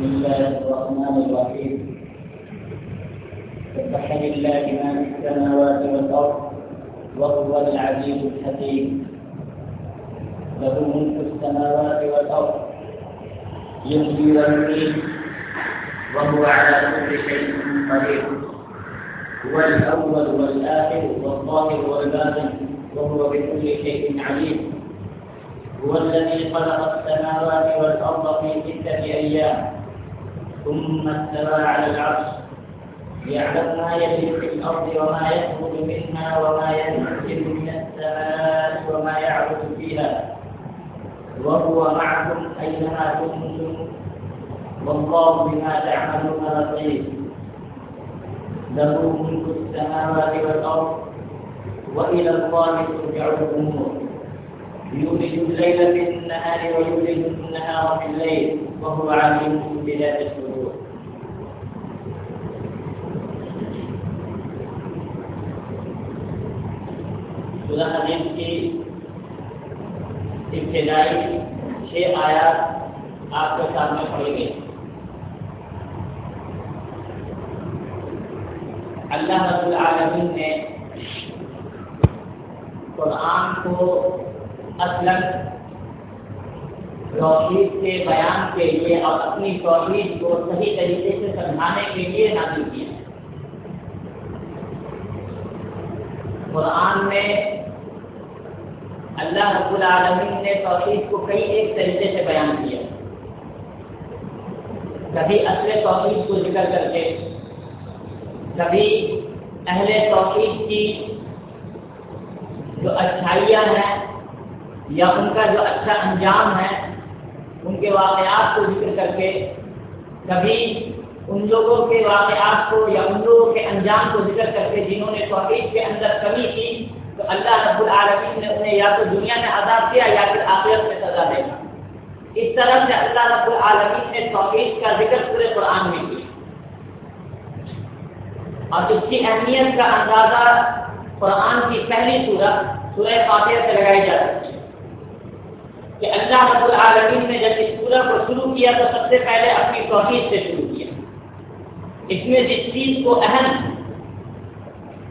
بسم الله الرحمن الرحيم. سبح لله ما في السماوات والأرض وهو العزيز الحكيم. له ملك السماوات والأرض. يحيي ويميت وهو على كل شيء قدير. هو الأول والآخر والظاهر والباطن وهو بكل شيء عليم. هو الذي خلق السماوات والأرض في ستة أيام. ثم استوى على العرش. يعلم ما يجري في الأرض وما يخرج منها وما ينزل من السماء وما يعرج فيها. وهو معكم أينما كنتم. والله بما تعملون بصير. له ملك السماوات والأرض وإلى الله ترجع الأمور. يولج الليل في النهار ويولج النهار في الليل. وهو عليم بذات الصدور. سورہ حدیث کی ابتدائی چھ آیات آپ کے سامنے پڑھی گئی۔ اللہ رب العالمین نے قرآن کو اصلا توحید کے بیان کے لیے اور اپنی توحید کو صحیح طریقے سے سمجھانے کے لیے نازل کیا۔ قرآن میں اللہ رب العالمین نے توحید کو کئی ایک طریقے سے بیان کیا۔ کبھی اصل توحید کو ذکر کر کے کبھی اہل توحید کی جو اچھائیاں ہیں یا ان کا جو اچھا انجام ہے، ان کے واقعات کو ذکر کر کے کبھی ان لوگوں کے واقعات کو یا ان لوگوں کے انجام کو ذکر کر کے جنہوں نے توحید کے اندر کمی کی۔ تو اللہ رب العالمین نے انہیں یا تو دنیا میں عذاب دیا یا پھر آخرت میں سزا دے گا اس طرح سے اللہ رب العالمین نے توحید کا ذکر پورے قرآن میں کیا۔ اور اس کی اہمیت کا اندازہ قرآن کی پہلی صورت سورہ فاتحہ سے لگائی جا سکتی ہے۔ کہ اللہ رب العالمین نے جب اس سورہ کو شروع کیا تو سب سے پہلے اپنی توحید سے شروع کیا۔ اس میں جس چیز کو اہم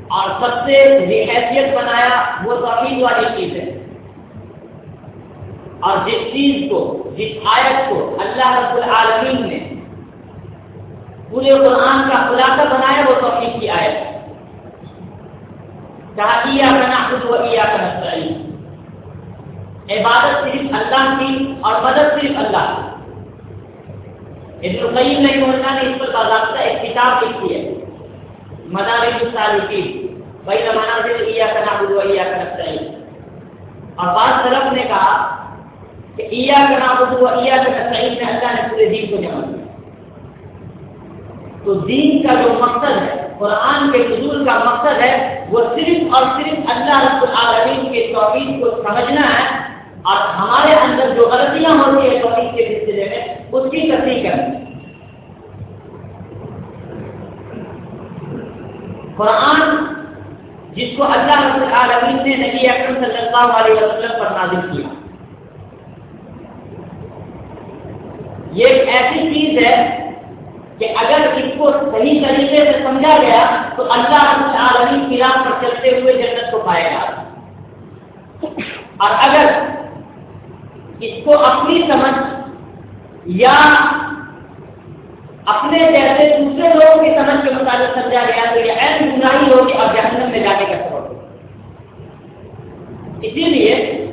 اور سب سے حیثیت بنایا وہ توحید والی چیز ہے۔ اور جس چیز کو، جس آیت کو اللہ رب العالمین نے پورے قرآن کا خلاصہ بنایا، وہ توحید کی آیت ہے۔ کہا کیا کرنا خود و کیا کرنا چاہیے عبادت صرف اللہ کی اور مدد صرف اللہ کی۔ ابن القیم نے اس پر باضابطہ ایک کتاب لکھی ہے۔ مدارج الصالحین بھائی زمانہ سے عیا کا نابود و عیا کا نستعین. اور بعض طرف نے کہا کہ عیا کا نابود و عیا کا نستعین میں اللہ نے پورے دین کو جمع کیا۔ تو دین کا جو مقصد ہے، قرآن کے حضور کا مقصد ہے، وہ صرف اور صرف اللہ رب العالمین کے توحید کو سمجھنا ہے اور ہمارے اندر جو غلطیاں ہوتی ہیں توحید کے سلسلے میں اس کی تصدیق کرنی قرآن جس کو اللہ رب العالمین نے نبی اکرم صلی اللہ علیہ وسلم پر نازل کیا۔ یہ ایک ایسی چیز ہے کہ اگر اس کو صحیح طریقے سے سمجھا گیا تو اللہ رب العالمین کی راہ پر چلتے ہوئے جنت کو پائے گا۔ اور اگر اس کو اپنی سمجھ یا اپنے جیسے دوسرے لوگوں کی سمجھ کے مطابق سمجھا گیا تو یہ ایسی گمراہی ہوگی اور جہنم میں جانے کا سبب ہوگا اسی لیے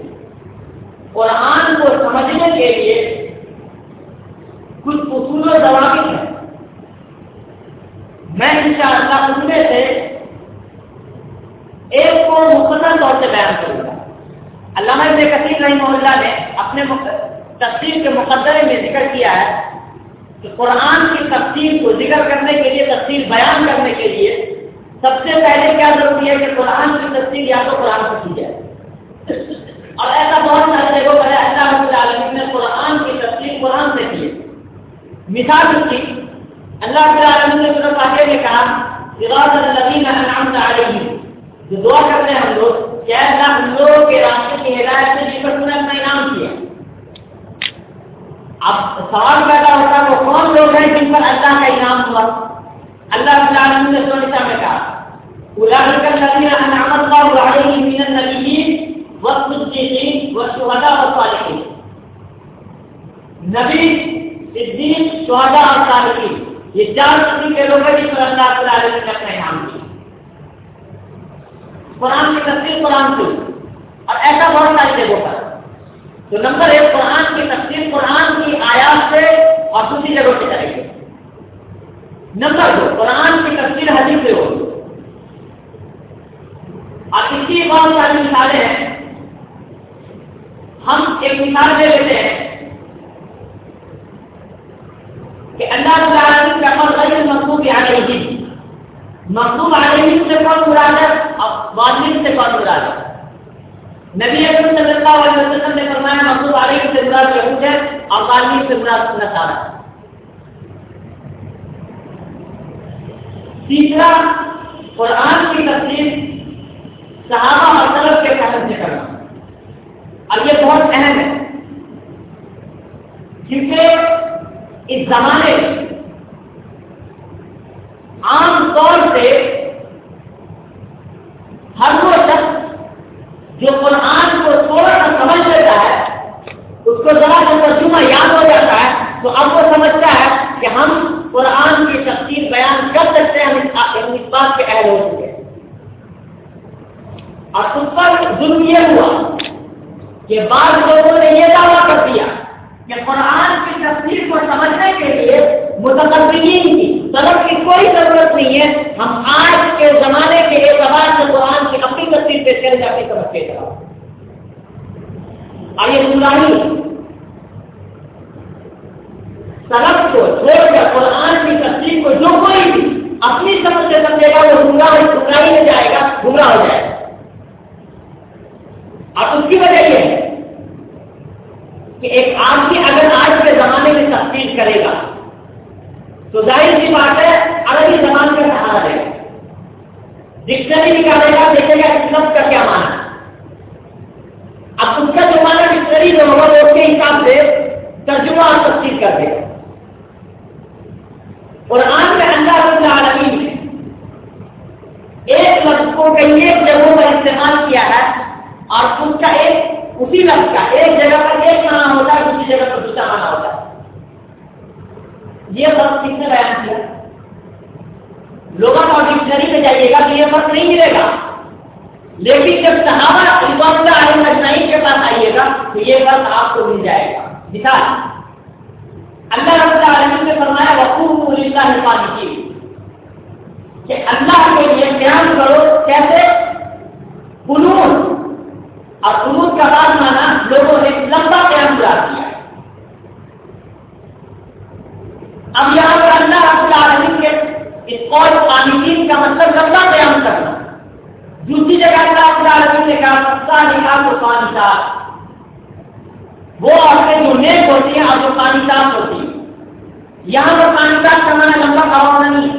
قرآن کو سمجھنے کے لیے کچھ اصول و ضوابط ہیں۔ میں ان شاء اللہ ان میں سے ایک کو مختصر طور سے بیان کروں گا۔ علامہ ابن کثیر رحمہ اللہ نے اپنے تفسیر کے مقدرے میں ذکر کیا ہے۔ کہ قرآن کی تفسیر کو ذکر کرنے کے لیے تفسیر بیان کرنے کے لیے سب سے پہلے کیا ضروری ہے کہ قرآن کی تفسیر یا تو قرآن کو کی جائے اور ایسا بہت سارے جگہوں پر اللہ رب العالمین نے قرآن کی تفسیر قرآن سے کی مثال اس کی، اللہ رب العالمین نے سورہ فاتحہ میں کہا صراط الذین انعمت علیہم جو دعا کرتے ہیں ہم لوگ کیا اللہ، ہم لوگوں کے راستے کی ہدایت سے جس پر تم نے اپنا انعام کیا اب سوال پیدا ہوتا ہے وہ کون لوگ ہیں جن پر اللہ کا انعام ہوا؟ اللہ تعالیٰ نے میں کہا من نبی، صدیق، شہداء اور صالحین۔ یہ چار قسم کے لوگ ہیں پر اللہ تعالیٰ نے اپنا انعام دیا۔ قرآن کی تفصیل قرآن سے۔ اور ایسا بہت ساری جگہوں پر۔ تو نمبر ایک قرآن کی تفصیل قرآن کی آیات سے اور دوسری جگہوں سے کریں گے نمبر دو، قرآن کی تفصیل حدیث سے ہوگی۔ اور اس کی بہت ساری مثالیں ہیں، ہم ایک مثال دے لیتے ہیں کہ اللہ تعالیٰ کا قول غیر مقبوب علیہ۔ مقبوب علیہ سے کون مراد ہے اور والد سے کون مراد ہے۔ نبی اکرم صلی اللہ علیہ وسلم نے فرمایا مقبوب علیہ سے مراد یہود ہے اور والد سے مراد نصارہ تیسرا، قرآن کی تفصیل صحابہ اور طلب کے فیصل سے کرنا۔ اور یہ بہت اہم ہے، کیونکہ اس زمانے عام طور سے ہر وہ جو قرآن کو تھوڑا سا سمجھ لیتا ہے، اس کو ذرا سا ترجمہ یاد ہو جاتا ہے، تو اب وہ سمجھتا ہے کہ ہم قرآن کی تفصیل بیان کر سکتے ہیں، ہم اس بات کے اہل ہو چکے اور اس پر ظلم یہ ہوا کہ بعض لوگوں نے یہ دعویٰ کر دیا کہ قرآن کی تصویر کو سمجھنے کے لیے متقبرین کی طرف کی کوئی ضرورت نہیں ہے۔ ہم آج کے زمانے کے اعتبار سے قرآن کی اپنی تصویر پیش کرے جاتے سمجھتے چلا آئیے سنانی سبق کو چھوڑ کر قرآن کی تصویر کو جو کوئی اپنی سمجھ سے سمجھے گا، وہ گمراہ گمراہی میں جائے گا، گمراہ ہو جائے گا۔ اور اس کی وجہ یہ ہے کہ ایک آدمی اگر آج کے زمانے میں تفصیل کرے گا، تو ظاہر سی بات ہے، عربی زبان کا سہارا دے گا۔ ڈکشنری نکالے گا دیکھے گا لفظ کا کیا مانا اب اس کا جو مانا ڈکشنری جو ہوگا، وہ اس کے حساب سے ترجمہ اور تفصیل کر دے گا قرآن میں اللہ رب العالمین نے ایک لفظ کو کئی ایک جگہوں پر استعمال کیا ہے اور اس کا ایک اسی لفظ کا، ایک جگہ پر ایک مانا ہوتا ہے، دوسری جگہ پر دوسرا مانا ہوتا ہے۔ یہ فرق کس نے بیان کیا؟ لوگوں کا ڈکشنری میں جائیے گا تو یہ فرق نہیں ملے گا۔ لیکن جب صحابہ عالم نجنائی کے پاس آئیے گا تو یہ فرق آپ کو مل جائے گا۔ مثال، اللہ رب العالمین نے فرمایا وقوف اللہ پانی کی کہ اللہ کے لیے بیان کرو، کیسے؟ فنون اور قنوت کا بات مانا لوگوں نے لمبا قیام پورا کیا۔ اب یہاں پر اللہ رب العالمین کے اس قول کا مطلب لمبا قیام کرنا۔ دوسری جگہ اللہ رب نے کہا سستا نکال تو پانی صاف۔ وہ عورتیں جو نیک ہوتی ہیں اور جو پانی صاف ہوتی ہیں۔ یہاں پر پانی صاف کا مانا لمبا کا نہیں ہے۔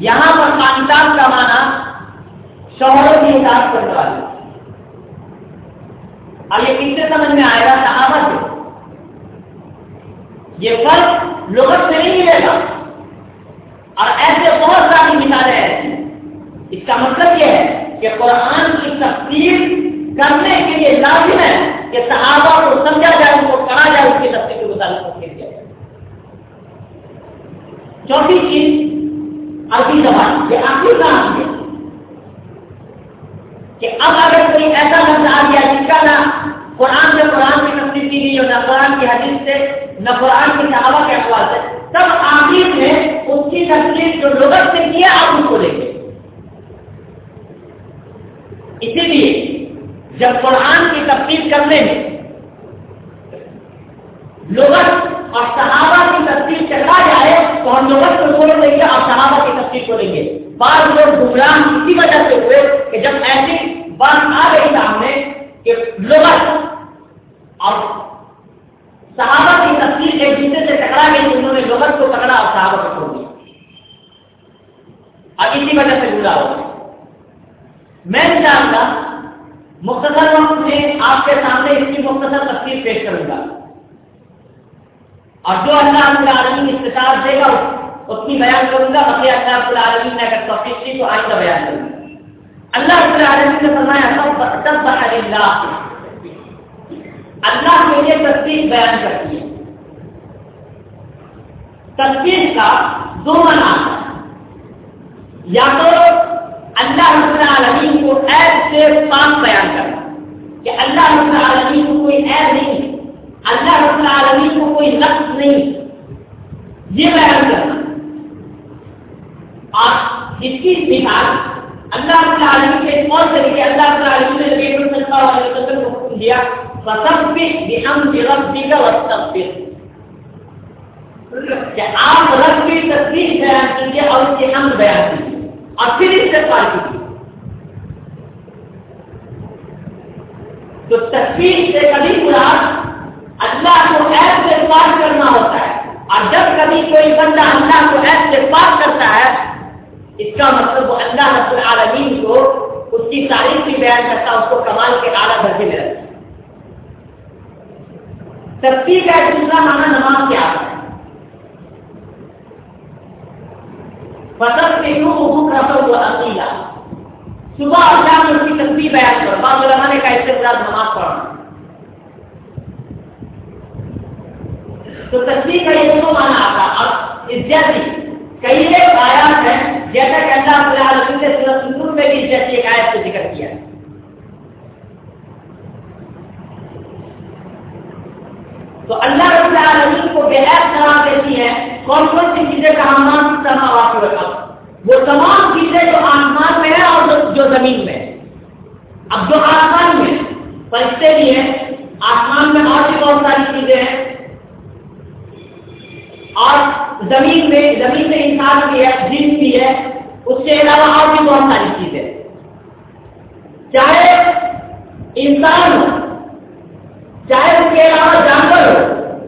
یہاں پر پانی صاف کا مانا شوہروں کی اطاعت کرنے والی اور یہ کس سے سمجھ میں آئے گا؟ صحابہ سے۔ یہ فرق لغت سے نہیں ملے گا۔ اور ایسے بہت ساری مثالیں ایسی اس کا مطلب یہ ہے کہ قرآن کی تفصیل کرنے کے لیے لازم ہے کہ صحابہ کو سمجھا جائے، ان کو کہا جائے، اس کی تفصیل کے مطابق کیا جائے۔ چوتھی چیز، عربی زبان، یہ آخری کام ہے کہ اب اگر کوئی ایسا لفظ آ گیا جس کا نہ قرآن سے قرآن کی تصدیق کی گئی ہو نہ قرآن کی حدیث سے، نہ قرآن کی صحابہ کے اخبار سے تب آخر میں اس کی تصدیق جو لغت سے کیا آپ اس کو لیں گے اسی لیے جب قرآن کی تفصیل کرنے میں لغت اور صحابہ کی تصدیق چلا جائے تو ہم لغت کو چھوڑ دیں گے اور صحابہ کی تصدیق کو لیں گے۔ بعض لوگ گمراہ اسی وجہ سے ہوئے کہ جب ایسی بات آ گئی سامنے کہ لغت اور صحابہ کی تصویر ایک دوسرے سے ٹکرا گئی تو انہوں نے لغت کو پکڑا اور صحابہ کو چھوڑ دیا۔ اب اسی وجہ سے گزرا ہو میں چاہتا مختصر وقت میں آپ کے سامنے اس کی مختصر تصویر پیش کروں گا۔ اور جو اللہ رب العالمین استطاعت دے گا اتنی بیان کروں گا۔ بقیہ اللہ رب العالمین نے اگر توفیق دی تو آئندہ بیان کروں گا۔ اللہ رب العالمین نے فرمایا سب سب اللہ اللہ کے لیے تصویر بیان کرتی ہے۔ تصویر کا دو منا یا تو اللہ رب العالمین کو ایپ سے پاک بیان کرنا کہ اللہ رب العالمین کو کوئی ایپ نہیں اللہ رب العالمین کو کوئی نقص نہیں یہ بیان کرنا۔ اور اس کی مثال اللہ رب العالمین کے اور طریقے اللہ رب العالمین نے نبی صلی اللہ علیہ وسلم کو دیا فسبح بحمد ربك واستغفر. کہ آپ رب کی تصویر بیان کیجیے اور اس کی حمد بیان کیجیے اور پھر اس سے پار کیجیے تو تصویر سے کبھی مراد اللہ کو ایپ سے پار کرنا ہوتا ہے اور جب کبھی کوئی بندہ اللہ کو ایپ سے پار کرتا ہے، اس کا مطلب وہ اللہ رب العالمین کو اس کی تاریخ بھی بیان کرتا ہے، اس کو کمال کے اعلیٰ درجے میں رکھتا ہے کا دوسرا مانا نماز کیا ہے فصل کے یوں حکم رفر وہ عقیدہ صبح اور شام میں اس کی تصویر بیان کرو۔ بعض علماء نے کہا اس سے زیادہ نماز پڑھنا تو تصویر کا یہ دونوں مانا آتا اور اس جیسی کئی ایک آیات ہیں، جیسا کہ اللہ رب العالمین نے سورۃ النور میں بھی اس جیسی ایک آیت کو ذکر کیا ہے۔ تو اللہ رب العالمین کو بے عیب قرار دیتی ہے کون کون سی چیزیں کا آسمان کی طرح واقع رکھا؟ وہ تمام چیزیں جو آسمان میں ہیں اور جو زمین میں اب جو آسمان میں فرشتے بھی ہیں آسمان میں اور بھی بہت ساری چیزیں ہیں۔ اور زمین میں زمین میں انسان بھی ہے، جن بھی ہے، اس کے علاوہ اور بھی بہت ساری چیزیں۔ چاہے انسان ہو، چاہے اس کے علاوہ جانور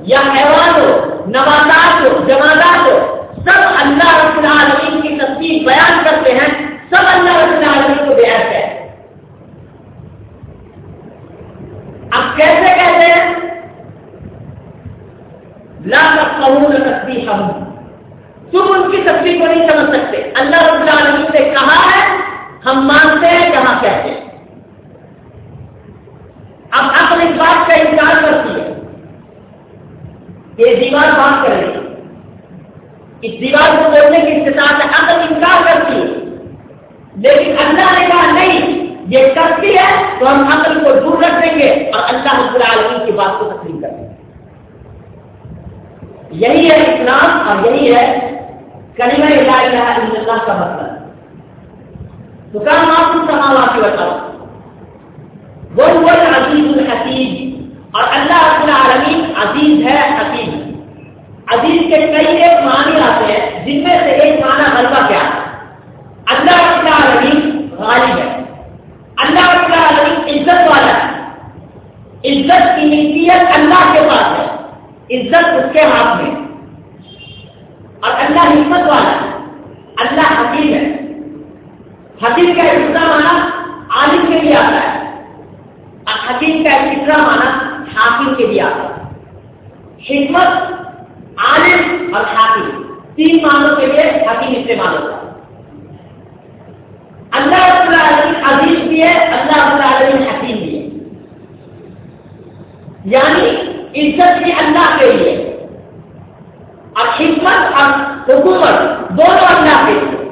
یا حیوان ہو، نباتات ہو جماعت ہو، سب اللہ رب العالمین کی تصویر بیان کرتے ہیں، سب اللہ رب العالمین کو بیان ہے اب کیسے کہتے ہیں؟ لا تفقهون تسبيحهم۔ تم ان کی تصویر کو نہیں سمجھ سکتے۔ اللہ رب العالمین نے کہا ہے، ہم مانتے ہیں کہاں کہتے ہیں۔ اب عقل اس بات کا انکار کرتی ہے یہ دیوار بات کر رہی اس دیوار کو بولنے کی استطاعت عقل انکار کرتی ہے لیکن اللہ نے کہا نہیں، یہ کرتی ہے تو ہم عقل کو دور رکھ دیں گے اور اللہ رب العالمین کی بات کو تسلیم کریں گے۔ یہی ہے اسلام اور یہی ہے کلمہ لا الہ الا اللہ کا مطلب۔ تو کام آپ کو سماوا کی بتاؤ وہ وہ عزیز الحکیم اور اللہ رب العالمین عزیز ہے حکیم عزیز کے کئی ایک معنی آتے ہیں، جن میں سے ایک معنی غلبہ کیا؟ ہے اللہ رب العالمین غالب ہے۔ اللہ رب العالمین عزت والا ہے۔ عزت کی ملکیت اللہ کے پاس ہے۔ عزت اس کے ہاتھ میں۔ اور اللہ حکمت والا اللہ حکیم ہے۔ حکیم کا دوسرا مانا عالم کے لیے آتا ہے۔ اور حکیم کا تیسرا مانا حاکم کے لیے آتا ہے۔ حکمت، عالم اور حاکم، تین معنوں کے لیے حکیم استعمال ہوتا ہے۔ اللہ رب العالمین عزیز بھی ہے، اللہ رب العالمین حکیم بھی ہے۔ یعنی عزت بھی اللہ کے لیے، اور حکمت اور حکومت دونوں اللہ کے لیے۔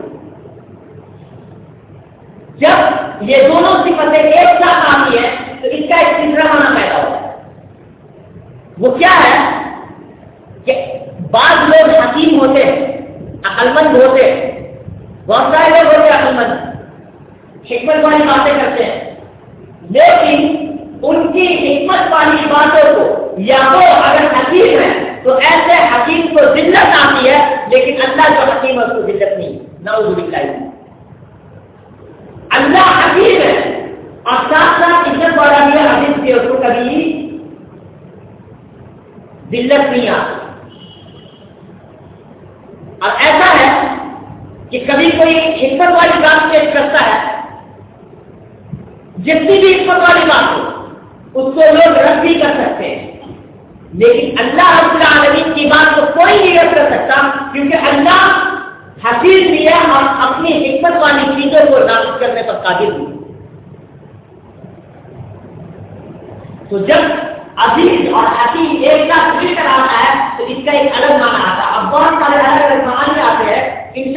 جب یہ دونوں صفتیں ایک ساتھ آتی ہے تو اس کا ایک تیسرا مانا پیدا ہوتا ہے۔ وہ کیا ہے؟ بعض لوگ حکیم ہوتے عقل مند ہوتے بہت سارے لوگ ہوتے عقل مند حکمت والی باتیں کرتے ہیں۔ لیکن ان کی حکمت والی باتوں کو، یا تو اگر حکیم ہے تو ایسے حکیم کو ذلت آتی ہے، لیکن اللہ جو حکیم ہے، اس کو ذلت نہیں۔ نعوذ باللہ۔ اللہ حکیم ہے۔ اور ساتھ ساتھ عزت والا بھی حکیم کی اس کو کبھی ذلت نہیں آتی۔ اور ایسا ہے کہ کبھی کوئی حکمت والی بات پیش کرتا ہے جتنی بھی حکمت والی بات ہو، اس کو لوگ رد بھی کر سکتے ہیں۔ لیکن اللہ رب العالمین کی بات کو کوئی نہیں رد کر سکتا، کیونکہ اللہ حفیظ بھی ہے اور اپنی حکمت والی چیزوں کو نافذ کرنے پر قابل ہوئی تو جب عزیز اور حفیظ ایک ساتھ مل کر آتا ہے، تو اس کا ایک الگ معنی آتا ہے۔ اب بہت سارے الگ الگ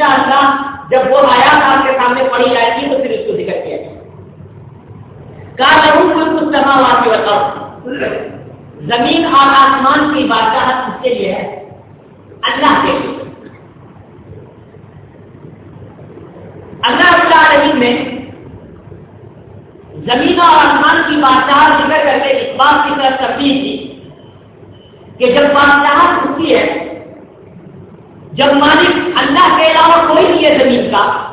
ہیں جب وہ آیات آپ کے سامنے پڑھی جائے گی تو پھر اس کو ذکر کیا جائے کہا کچھ سماوات کے بتاؤ زمین اور آسمان کی بادشاہ اس کے لیے ہے۔ اللہ کے لیے۔ اللہ العالمین میں زمین اور آسمان کی بادشاہ ذکر کر کے اس بات کی طرف تبدیل تھی کہ جب بادشاہ ہوتی ہے، جب مالک اللہ کے علاوہ کوئی نہیں ہے زمین کا۔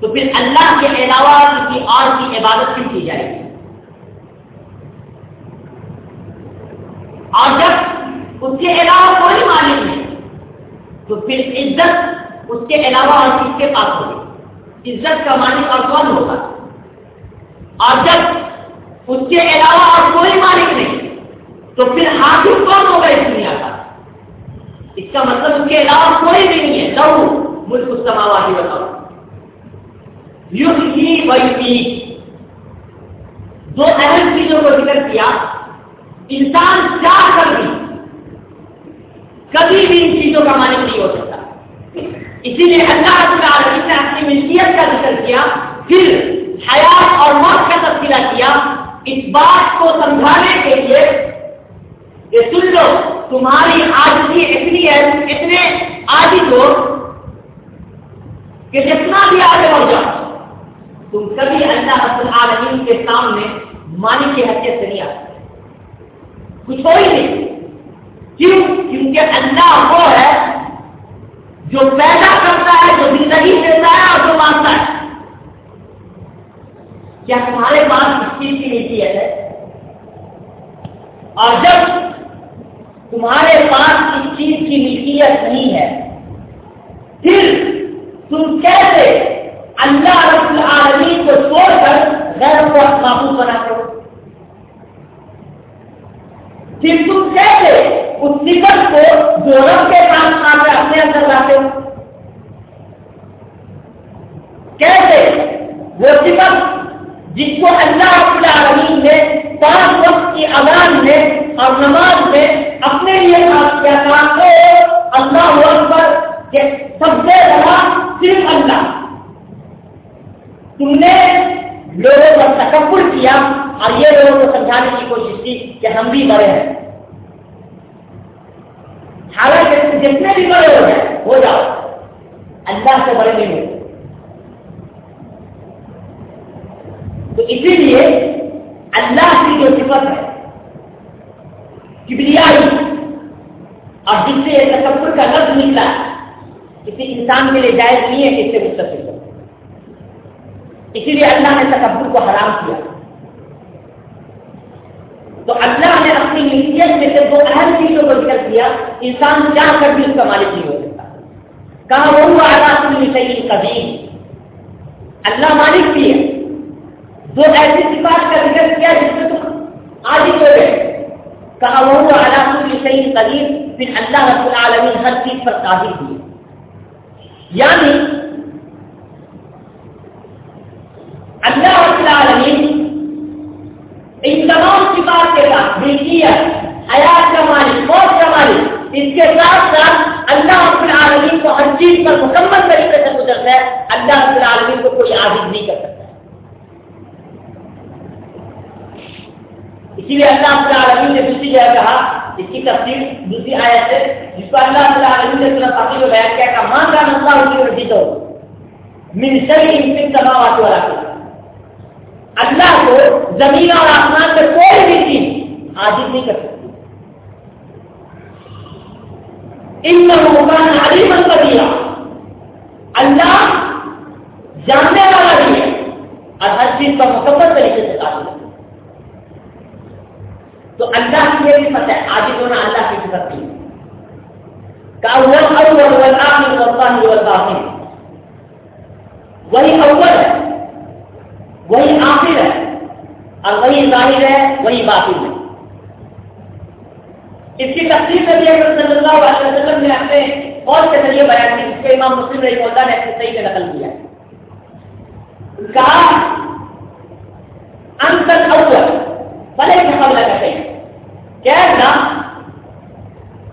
تو پھر اللہ کے علاوہ کسی اور کی عبادت کیوں کی جائے گی؟ اور جب اس کے علاوہ کوئی مالک نہیں، تو پھر عزت اس کے علاوہ اور کس کے پاس ہوگی؟ عزت کا مالک اور کون ہوگا؟ اور جب اس کے علاوہ اور کوئی مالک نہیں، تو پھر حاصل کون ہوگا اس دنیا کا؟ اس کا مطلب اس کے علاوہ کوئی بھی نہیں ہے، لو ملک اس سماواتی بتاؤ یوگ کی وہی دو اہم چیزوں کو ذکر کیا۔ انسان چاہ کر بھی کبھی بھی ان چیزوں کا مالک نہیں ہو سکتا۔ اسی لیے اللہ نے اپنی ملکیت کا ذکر کیا، پھر حیات اور موت کا تبصرہ کیا۔ اس بات کو سمجھانے کے لیے کہ سن لو، تمہاری آجی اتنی ہے، اتنے آدھی ہو کہ جتنا بھی آگے بڑھ جاؤ، تم کبھی اللہ العالمین کے سامنے مانی کی حیثیت سے نہیں آ کچھ ہو ہی نہیں۔ کیوں؟ کیونکہ اللہ وہ ہے جو پیدا کرتا ہے، جو زندگی دیتا ہے اور جو مانتا ہے۔ کیا تمہارے پاس اس چیز کی نیچیت ہے؟ اور جب تمہارے پاس اس چیز کی ملکیت نہیں ہے۔ پھر تم کیسے اللہ رب العالمین کو چھوڑ کر غیر کو معبود بنا کرو؟ پھر تم کیسے اس صفت کو جو رب کے ساتھ آپ اپنے اندر لاتے ہو؟ کیسے وہ صفت جس کو اللہ رب العالمین نے پانچ وقت کی اذان میں اور نماز میں اپنے لیے اللہ اکبر سب سے بڑا صرف اللہ۔ تم نے لوگوں کا تکبر کیا اور یہ لوگوں کو سمجھانے کی کوشش کی کہ ہم بھی بڑے ہیں۔ حالانکہ تم جتنے بھی بڑے ہو جائے ہو جاؤ۔ اللہ سے بڑے نہیں۔ ہوتے تو اسی لیے اللہ کی جو صفت ہے، کبریائی، اور جس سے تصور کا لفظ نکلا، کسی انسان کے لیے جائز نہیں ہے کہ اس سے مستقل ہو۔ اسی لیے اللہ نے تکبر کو حرام کیا۔ تو اللہ نے اپنی ملکیت میں سے دو اہم چیزوں کو ذکر کیا، انسان چاہ کر بھی اس کا مالک نہیں ہو سکتا۔ کہا وہ اللہ اپنی صحیح قدیم اللہ مالک بھی ہے۔ دو ایسی صفات کا ذکر کیا جس میں تم آج ہو گئے؟ کہا وہ اللہ کی صحیح قدیم پھر اللہ رب العالمین ہر چیز پر قابل ہوئی یعنی اللہ رب العالمین ان تمام صفات کے ساتھ، ملکیت، حیات کا مالک، موت کا مالک، اس کے ساتھ ساتھ اللہ رب العالمین کو ہر چیز پر مکمل طریقے سے گزرتا ہے، اللہ رب العالمین کو کوئی عابد نہیں کر سکتا۔ اسی لیے اللہ العالمین نے دوسری جگہ کہا، اس کی تفصیل دوسری آیت سے جس کو اللہ العالمین نے پورا فاقی کو بیان کیا کہ ماں کا مسئلہ ہوتی ہے رسی تو؟ من شری ان تمام والا اللہ کو زمین اور آسمان میں کوئی بھی چیز عاجز نہیں کر سکتی۔ ان مکان علی من دیا اللہ جاننے والا بھی ہے اور ہر چیز کا مکمل طریقے سے قابل ہے۔ تو اللہ کی یہ بھی پتہ ہے آج ہونا اللہ کی صفت نہیں وہی اول ہے، وہی آخر ہے، اور وہی ظاہر ہے، وہی باطل ہے۔ اس کی تفصیل میں بھی صلی اللہ علیہ وسلم نے اپنے اور کے ذریعے بیان کی، جس کے امام مسلم رہی اللہ نے اپنے صحیح میں نقل کیا کہا انتر اول بھلے قبل کا کہیں کیا نا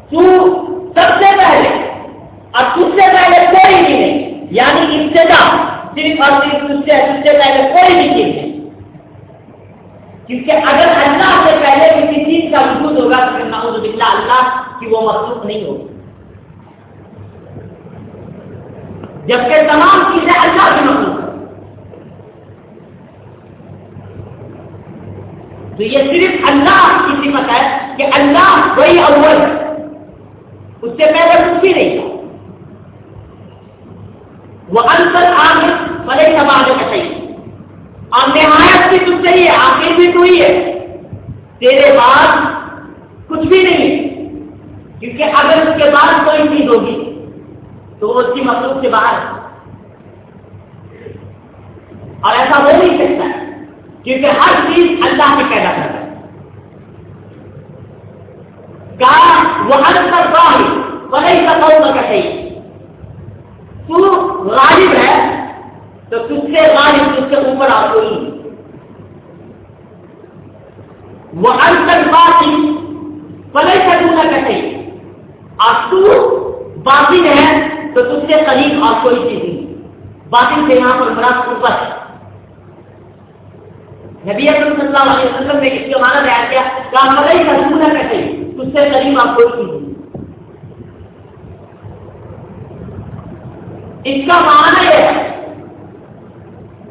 تو سب سے پہلے اور تجھ سے پہلے کوئی بھی نہیں یعنی ابتدا، صرف اور صرف تجھ سے تجھ سے پہلے کوئی بھی چیز نہیں۔ کیونکہ اگر اللہ سے پہلے کسی چیز کا وجود ہوگا، تو پھر نعوذ باللہ اللہ کی وہ مخلوق نہیں ہوگی۔ جبکہ تمام چیزیں اللہ کی مخلوق تو یہ صرف اللہ کی قیمت ہے کہ اللہ وہی اول اس سے پہلے کچھ بھی نہیں تھا۔ وہ انسر آگے بڑے سماج کا صحیح اور نہایت بھی تم سے ہی ہے، آخر بھی تو ہی ہے۔ تیرے بعد کچھ بھی نہیں ہے۔ کیونکہ اگر اس کے بعد کوئی چیز ہوگی، تو وہ اس کی مخلوق سے باہر ہے۔ اور ایسا ہو نہیں سکتا۔ ہے کیونکہ ہر چیز اللہ سے پیدا کرتا ہے۔ کہا وہ انتر باہر بڑے سفر کا صحیح تو غالب ہے، تو تجھ سے غالب، تجھ سے اوپر آ کوئی وہ انتر باقی بڑے سکون کا صحیح اور تو باطل ہے، تو تجھ سے قریب اور کوئی چیز نہیں۔ باطل سے یہاں پر مراد اوپر ہے۔ نبی اکرم صلی اللہ علیہ وسلم نے اس کے معنی بیان کیا کہ آپ مدعی کا سکون کا صحیح تجھ سے قریب آپ کوئی چیز نہیں۔ اس کا معنی یہ ہے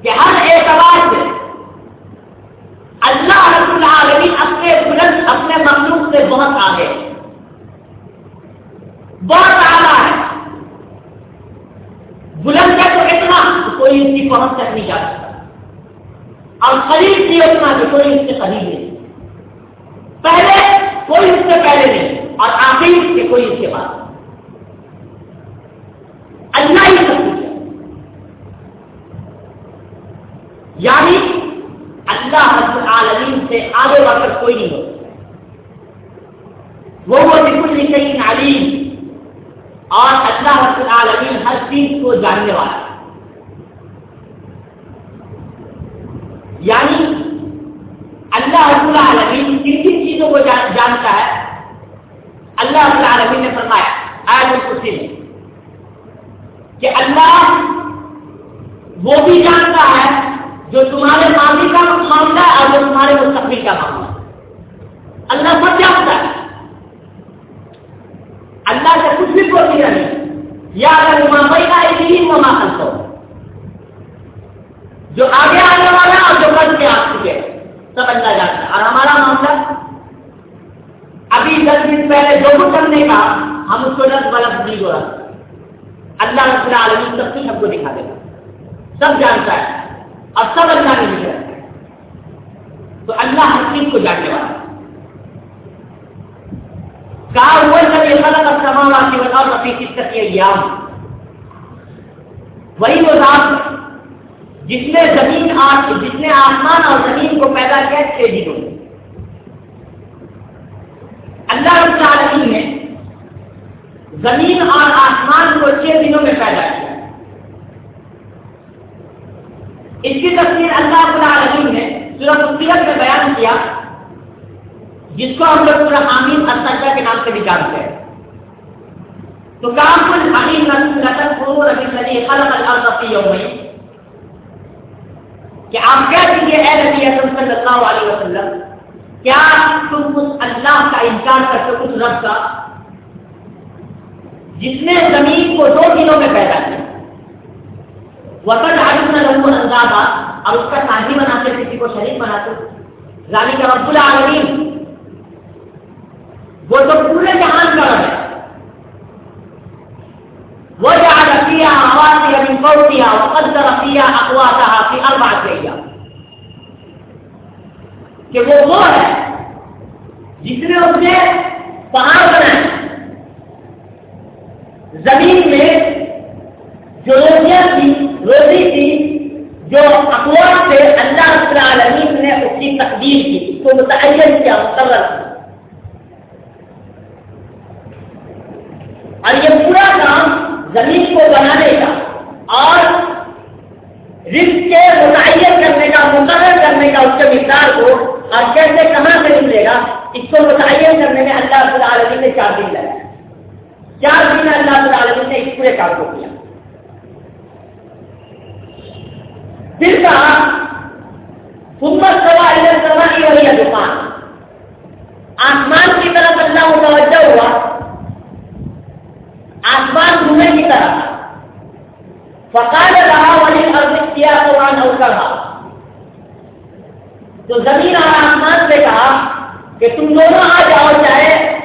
کہ ہر اعتبار سے اللہ رب العالمین اپنے بلند، اپنے مخلوق سے بہت آگے بہت اعلیٰ ہے۔ بلند ہے تو اتنا، کوئی اس کی پہنچ تک نہیں جا سکتا اور قریب کی اتنا کہ کوئی اس سے قریب نہیں پہلے کوئی اس سے پہلے نہیں، اور آخر سے کوئی اس کے بعد۔ اللہ ہی سب کچھ ہے۔ یعنی اللہ رب العالمین سے آگے بڑھ کر کوئی نہیں ہو وہ وہ بالکل نہیں علیم۔ اور اللہ رب العالمین ہر چیز کو جاننے والا ہے۔ یعنی اللہ رب العالمین کن کن چیزوں کو جانتا ہے اللہ رب العالمین نے فرمایا آئے الکرسی میں کہ اللہ وہ بھی جانتا ہے جو تمہارے ماضی کا معاملہ ہے اور جو تمہارے مستقبل کا معاملہ ہے اللہ سب جانتا ہے اللہ سے کچھ بھی کوئی نہیں یا اگر ممبئی کا ایک ہی مما کرتا ہو جو آگے آنے والا اور جو کل کے آ چکے سب اللہ جانتا ہے اور ہمارا معاملہ ابھی دس دن پہلے جو کچھ ہم نے کہا ہم اس کو دس غلط نہیں ہو رہا اللہ رب العالمین سب کچھ ہم کو دکھا دے گا سب جانتا ہے اور سب اللہ نے لکھا ہے تو اللہ ہر چیز کو جاننے والا کہا وہ سب یہ غلط اب سما کی بتاؤ اپنی کس کا ایام وہی وہ ذات جس نے زمین آج جس نے آسمان اور زمین کو پیدا کیا چھ دنوں میں اللہ رب العالمین نے زمین اور آسمان کو چھ دنوں میں پیدا کیا اس کی تصویر اللہ رب العالمین نے سورہ مصیبت میں بیان کیا جس کو ہم لوگ پورا حامین اسجا کے نام سے بھی جانتے ہیں تو کام کل حامین نسل خلق الارض فی یومین کہ آپ کیا دیجیے اے نبی اکرم صلی اللہ علیہ وسلم کیا تم اس اللہ کا انکار کرتے اس رب کا جس نے زمین کو دو دنوں میں پیدا کیا وطن عالم نہ اندازہ اور اس کا سانجی بناتے کسی کو شریک بناتے رانی کا رب العالمین وہ تو پورے جہان کا رب ہے وہ جہاں رفیہ آواز سے ابھی پڑ دیا قدر رفیہ اقوا کہ کہ وہ وہ ہے جس نے اس نے پہاڑ بنائے، زمین میں جو روزیاں تھی، روزی تھی، جو اقوام سے اللہ رب العالمین نے اس کی تقدیر کی، اس کو متعین کیا، مقرر کیا۔ اور یہ پورا کام زمین کو بنانے کا اور رزق کے گا اس کے مقدار کو اور کیسے کہاں سے نکلے گا، اس کو متعین کرنے میں اللہ رب العالمین نے چار دن لگا چار دن اللہ رب العالمین نے اس پورے کام کو کیا۔ پھر کہا حکمت سوا سوا کی وہی دکان آسمان کی طرف اللہ متوجہ ہوا آسمان دھونے کی طرح فقال رہا ولی کیا قرآن اور کہا تو زمین اور آسمان سے کہا کہ تم دونوں آ جاؤ، چاہے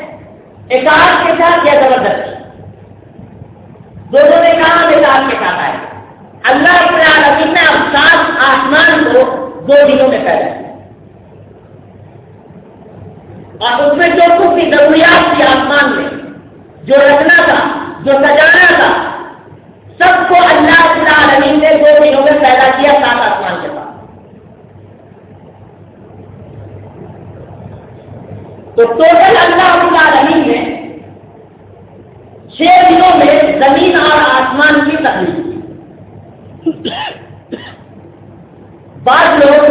ایک کے ساتھ یا زبردستی۔ دونوں نے کہا ایک کے ساتھ آئے۔ اللہ رب العالمین نے سات آسمان کو دو دنوں میں پیدا کیا۔ اور اس میں جو کچھ بھی ضروریات تھی آسمان میں، جو رکھنا تھا، جو سجانا تھا سب کو اللہ العالمین نے دو دنوں میں پیدا کیا سات آسمان کے پاس تو ٹوٹل اللہ العالمین نے چھ دنوں میں زمین اور آسمان کی تکلیف بعض لوگ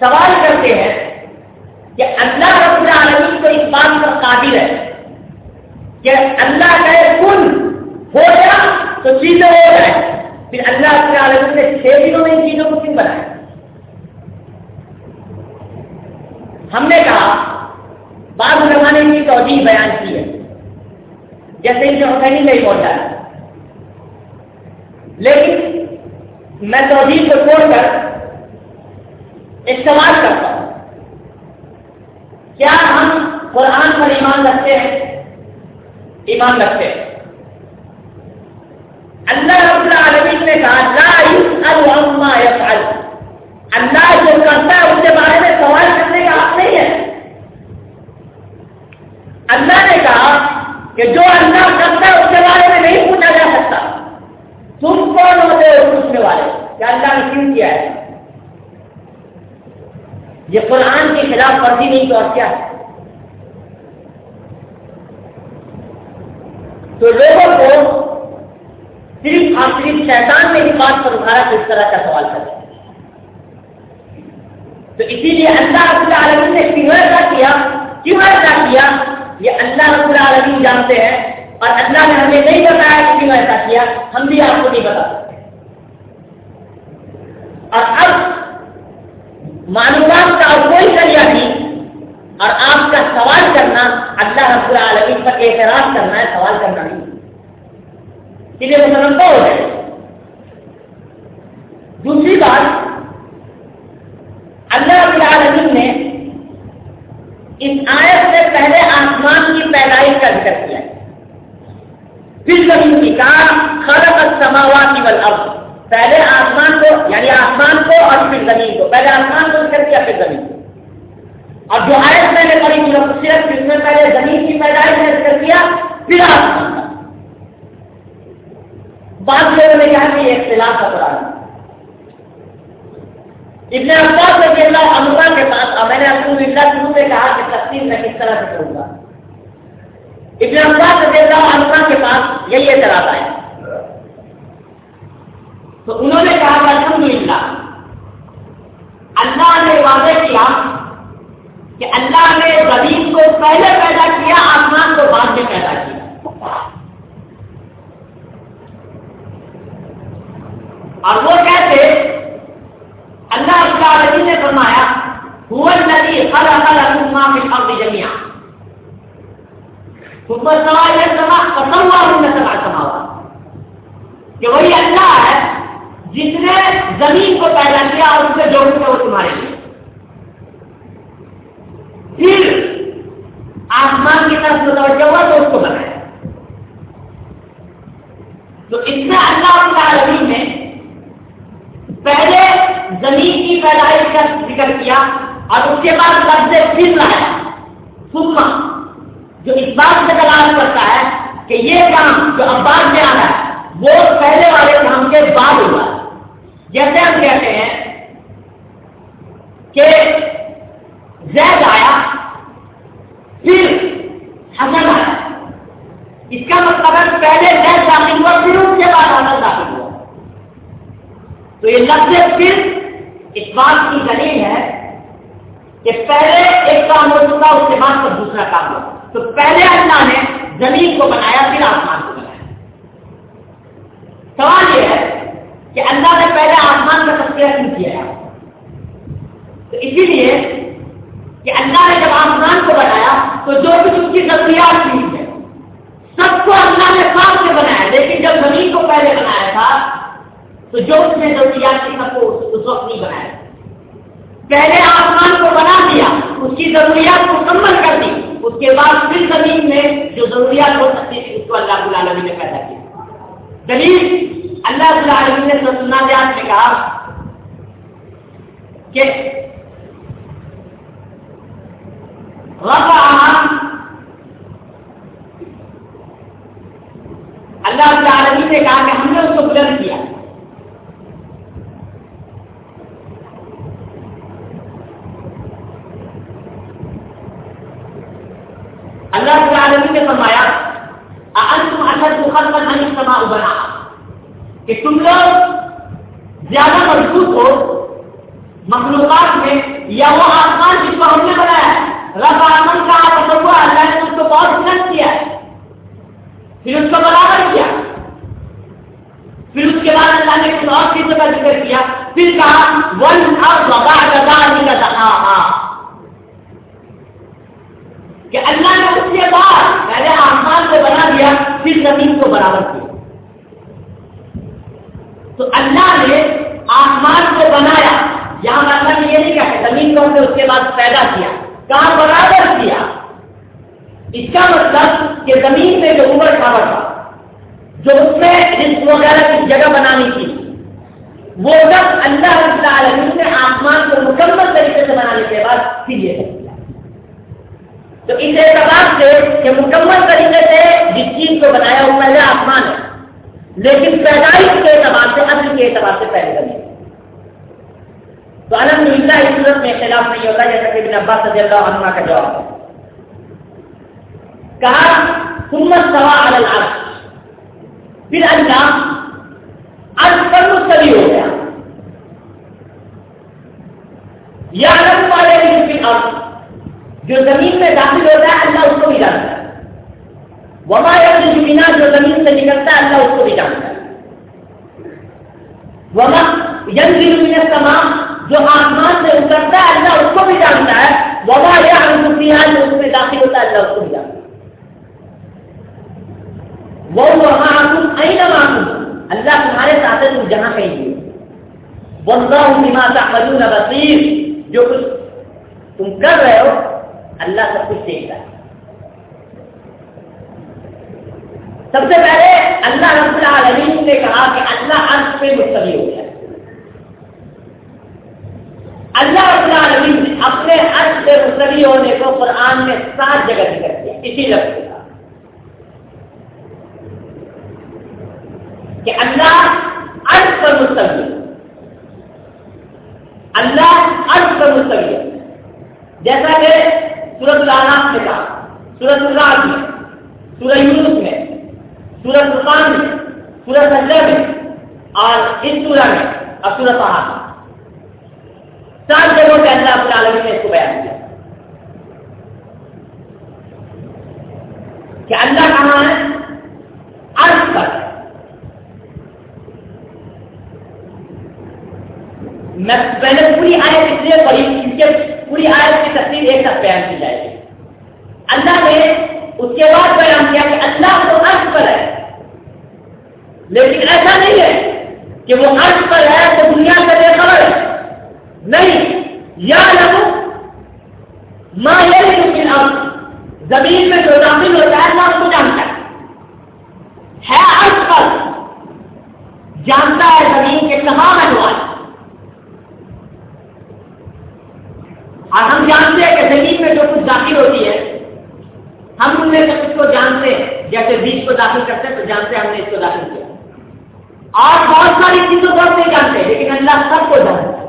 سوال کرتے ہیں کہ اللہ رب العالمین کو اس بات پر قابل ہے کہ اللہ کا کن ہو گیا تو چیزیں ہو جائے پھر اللہ رب العالمین نے چھ دنوں میں ان چیزوں کو کیوں بنایا ہم نے کہا بعض زمانے کی توجہ بیان کی ہے جیسے ان سے حسینی نہیں پہنچا لیکن میں توجہ کو چھوڑ کر استعمال کرتا ہوں کیا ہم قرآن پر ایمان رکھتے ہیں ایمان رکھتے ہیں اللہ رب العالمین نے کہا، لا يسأل عما يفعل۔ اللہ جو کرتا ہے، اس کے بارے میں سوال کرنے کا حق نہیں ہے۔ اللہ نے کہا کہ جو اللہ کرتا ہے، اس کے بارے میں نہیں پوچھا جا سکتا۔ تم کون ہوتے ہو پوچھنے والے کہ اللہ نے کیوں کیا ہے؟ یہ قرآن کے خلاف ورزی نہیں تو اور کیا ہے؟ تو لوگوں کو صرف اور صرف شیطان نے ہی بات پر اٹھایا تو اس طرح کا سوال کرتے تو اسی لیے اللہ رب العالمین نے کیوں ایسا کیا؟ کیوں ایسا کیا؟ یہ اللہ رب العالمین جانتے ہیں اور اللہ نے ہمیں نہیں بتایا کہ کیوں ایسا کیا، ہم بھی آپ کو نہیں بتا سکتے۔ اور اب معلومات کا کوئی ذریعہ نہیں، اور آپ کا سوال کرنا اللہ رب العالمین پر اعتراض کرنا ہے، سوال کرنا نہیں۔ لیے مسلم ہو جائے دوسری بات، اللہ العالمین نے اس آیت سے پہلے آسمان کی پیدائش کا ذکر کیا پھر زمین کی کہا خلق السماوات والارض۔ پہلے آسمان کو یعنی آسمان کو اور پھر زمین کو۔ پہلے آسمان کو ذکر کیا، پھر زمین۔ کو اور جو آیت میں نے پڑھی صرف اس میں پہلے زمین کی پیدائش نے ذکر کیا، پھر آسمان۔ کا بعض لوگوں نے کہا کہ یہ اختلاف کا قرآن ابن عباس رضی اللہ عنہ کے پاس اور میں نے الحمد للہ شروع میں کہا کہ تقسیم میں کس طرح سے کروں گا۔ ابن عباس رضی اللہ عنہ کے پاس یہی اعتراض آیا تو انہوں نے کہا کہ الحمد للہ اللہ نے واضح کیا کہ اللہ نے زمین کو پہلے پیدا کیا، آسمان کو بعد میں پیدا کیا۔ اور وہ کہتے، اللہ العالمین نے فرمایا ہوا ہر ہر حکما میں سوال سما ہوا کہ وہی اللہ ہے، جس نے زمین کو پیدا کیا اور اس سے جو وہ تمہارے لیے۔ پھر آسمان کی طرف متوجہ ہوا تو اس کو بنایا۔ تو اس میں اللہ العالمین نے پہلے زمین کی پیدائش کا ذکر کیا اور اس کے بعد لفظ پھر لایا۔ سما جو اس بات سے دلال کرتا ہے کہ یہ کام جو اب بعد میں آ رہا ہے، وہ پہلے والے کام کے بعد ہوا۔ جیسے ہم کہتے ہیں کہ زید آیا، پھر حسن آیا۔ اس کا مطلب ہے پہلے زید داخل ہوا، پھر اس کے بعد حسن داخل ہوا تو یہ لفظ پھر اس بات کی دلیل ہے کہ پہلے ایک کام ہو چکا، اس کے بعد پھر دوسرا کام ہو۔ تو پہلے اللہ نے زمین کو بنایا، پھر آسمان کو بنایا۔ سوال یہ ہے کہ اللہ نے پہلے آسمان کا تذکرہ کیوں کیا تو اسی لیے کہ اللہ نے جب آسمان کو بنایا، تو جو کچھ اس کی ضروریات تھی ہے سب کو اللہ نے ساتھ سے بنایا۔ لیکن جب زمین کو پہلے بنایا تھا تو جو اس نے ضروریات تھی سب کو اس وقت نہیں بنایا۔ پہلے آسمان کو بنا دیا، اس کی ضروریات کو مکمل کر دی، اس کے بعد پھر زمین میں جو ضروریات ہو سکتی تھی، اس کو اللہ العالمین نے پیدا کیا۔ دلیل، اللہ العالمین نے سنا جان نے کہا کہ اللہ العالمین نے کہا کہ ہم نے اس کو بلند کیا اللہ العالمین نے فرمایا انتم اشد خلقا عن السماء بنا کہ تم لوگ زیادہ مضبوط ہو، مخلوقات میں، یا وہ آسمان جس کو ہم نے بنایا ہے، رب آسمان کا تصور اللہ نے اس کو بہت بلند کیا ہے، پھر اس کو برابر کیا، پھر اس کے بعد اللہ نے کچھ اور چیزوں کا ذکر کیا، پھر کہا ون اب وبا گدا کا کہ اللہ نے اس کے بعد پہلے آسمان کو بنا دیا، پھر زمین کو برابر کیا۔ تو اللہ نے آسمان کو بنایا۔ یہاں اللہ نے یہ نہیں کہا، زمین کو ہم نے اس کے بعد پیدا کیا کہاں برابر کیا۔ اس کا مطلب کہ زمین میں جو عمر کھاوا تھا جو اس میں رزق وغیرہ کی جگہ بنانی تھی، وہ جب اللہ عالمین نے آسمان کو مکمل طریقے سے بنانے کے بعد، پھر یہ۔ تو اس اعتبار سے کہ مکمل طریقے سے جس چیز کو بنایا وہ پہلے آسمان ہے، لیکن پیدائش کے اعتبار سے، اصل کے اعتبار سے پہلے بنے تو الحمد للہ اس صورت میں اختلاف نہیں ہوتا، جیسا کہ بن عباس رضی اللہ عنہ کا جواب ہے۔ کہا سمت سوا العرش۔ پھر اللہ، عرش پر مستوی ہو گیا۔ یا الگ والے پھر عرش جو زمین میں داخل ہوتا ہے، اللہ اس کو بھی جانتا ہے۔ وما بنا جو زمین سے نکلتا ہے، اللہ اس کو بھی جانتا ہے۔ وما ین تمام جو آسمان سے اترتا ہے، اللہ اس کو بھی جانتا ہے۔ وما یا جو اس میں داخل ہوتا ہے، اللہ اس کو بھی جانتا ہے۔ وہ وہاں این معلوم اللہ تمہارے ساتھ تم جہاں کہیں گے۔ وہ تعملون بصیر جو کچھ تم کر رہے ہو اللہ سب کچھ دیکھتا ہے۔ سب سے پہلے اللہ رب العالمین نے کہا کہ اللہ عرض پہ مستوی ہو گیا اللہ رب العالمین اپنے عرض پہ مستوی ہونے کو قرآن میں سات جگہ ذکر کیا اسی لفظ کا کہ اللہ عرض پر مستوی اللہ عرض پر مستوی جیسا کہ سورت الاناف میں کہا سورت الراج میں سورہ یونس میں سورت سلطان میں سورت اللہ میں، اور اس سورہ میں، اور سورت آہاد چار جگہوں پہ اللہ اپنے عالمی نے اس کو بیان کیا۔ کہ اللہ کہاں ہے؟ عرض پر۔ میں پہلے پوری آئے اس لیے پڑھی اس کے پوری آیت کی تصویر ایک ساتھ بیان کی جائے گی۔ اللہ نے اس کے بعد بیان کیا کہ اللہ تو عرض پر ہے۔ لیکن ایسا نہیں ہے کہ وہ عرض پر ہے تو دنیا سے بے خبر۔ نہیں۔ یا لگو ماں یہ لیکن اب زمین میں جو داخل ہوتا ہے، اللہ اس کو جانتا ہے۔ ہے عرض پر۔ جانتا ہے زمین کے تمام انوار اور ہم جانتے ہیں کہ زمین میں جو کچھ داخل ہوتی ہے ہم ان میں سے کچھ کو جانتے ہیں، جیسے بیج کو داخل کرتے ہیں، تو جانتے ہم نے اس کو داخل کیا۔ اور بہت ساری چیزوں کو نہیں جانتے، لیکن اللہ سب کو جانتا ہے۔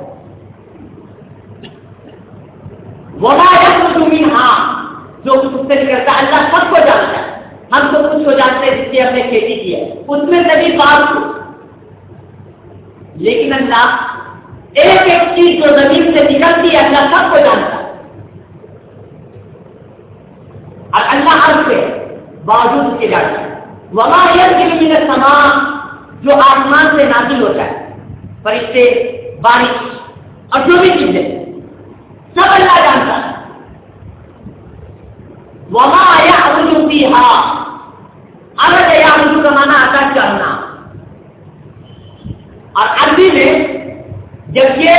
زمین ہاں جو کچھ اس سے نکلتا ہے، اللہ سب کو جانتا ہے۔ ہم تو کچھ کو جانتے ہیں، جس کی ہم نے کھیتی کی ہے۔ اس میں سے بھی بات لیکن اللہ، ایک ایک چیز جو زمین سے نکلتی ہے، اللہ سب کو جانتا ہے اور اللہ عرض سے باوجود کے جانتا ہے وہاں یہ بھی سما جو آسمان سے نازل ہوتا ہے، فرشتے، بارش اور جو بھی چیزیں، سب اللہ جانتا ہے۔ وہاں آیا ابھی ہاں اگر یا ابو کا مانا آتا چڑھنا اور عربی میں جب یہ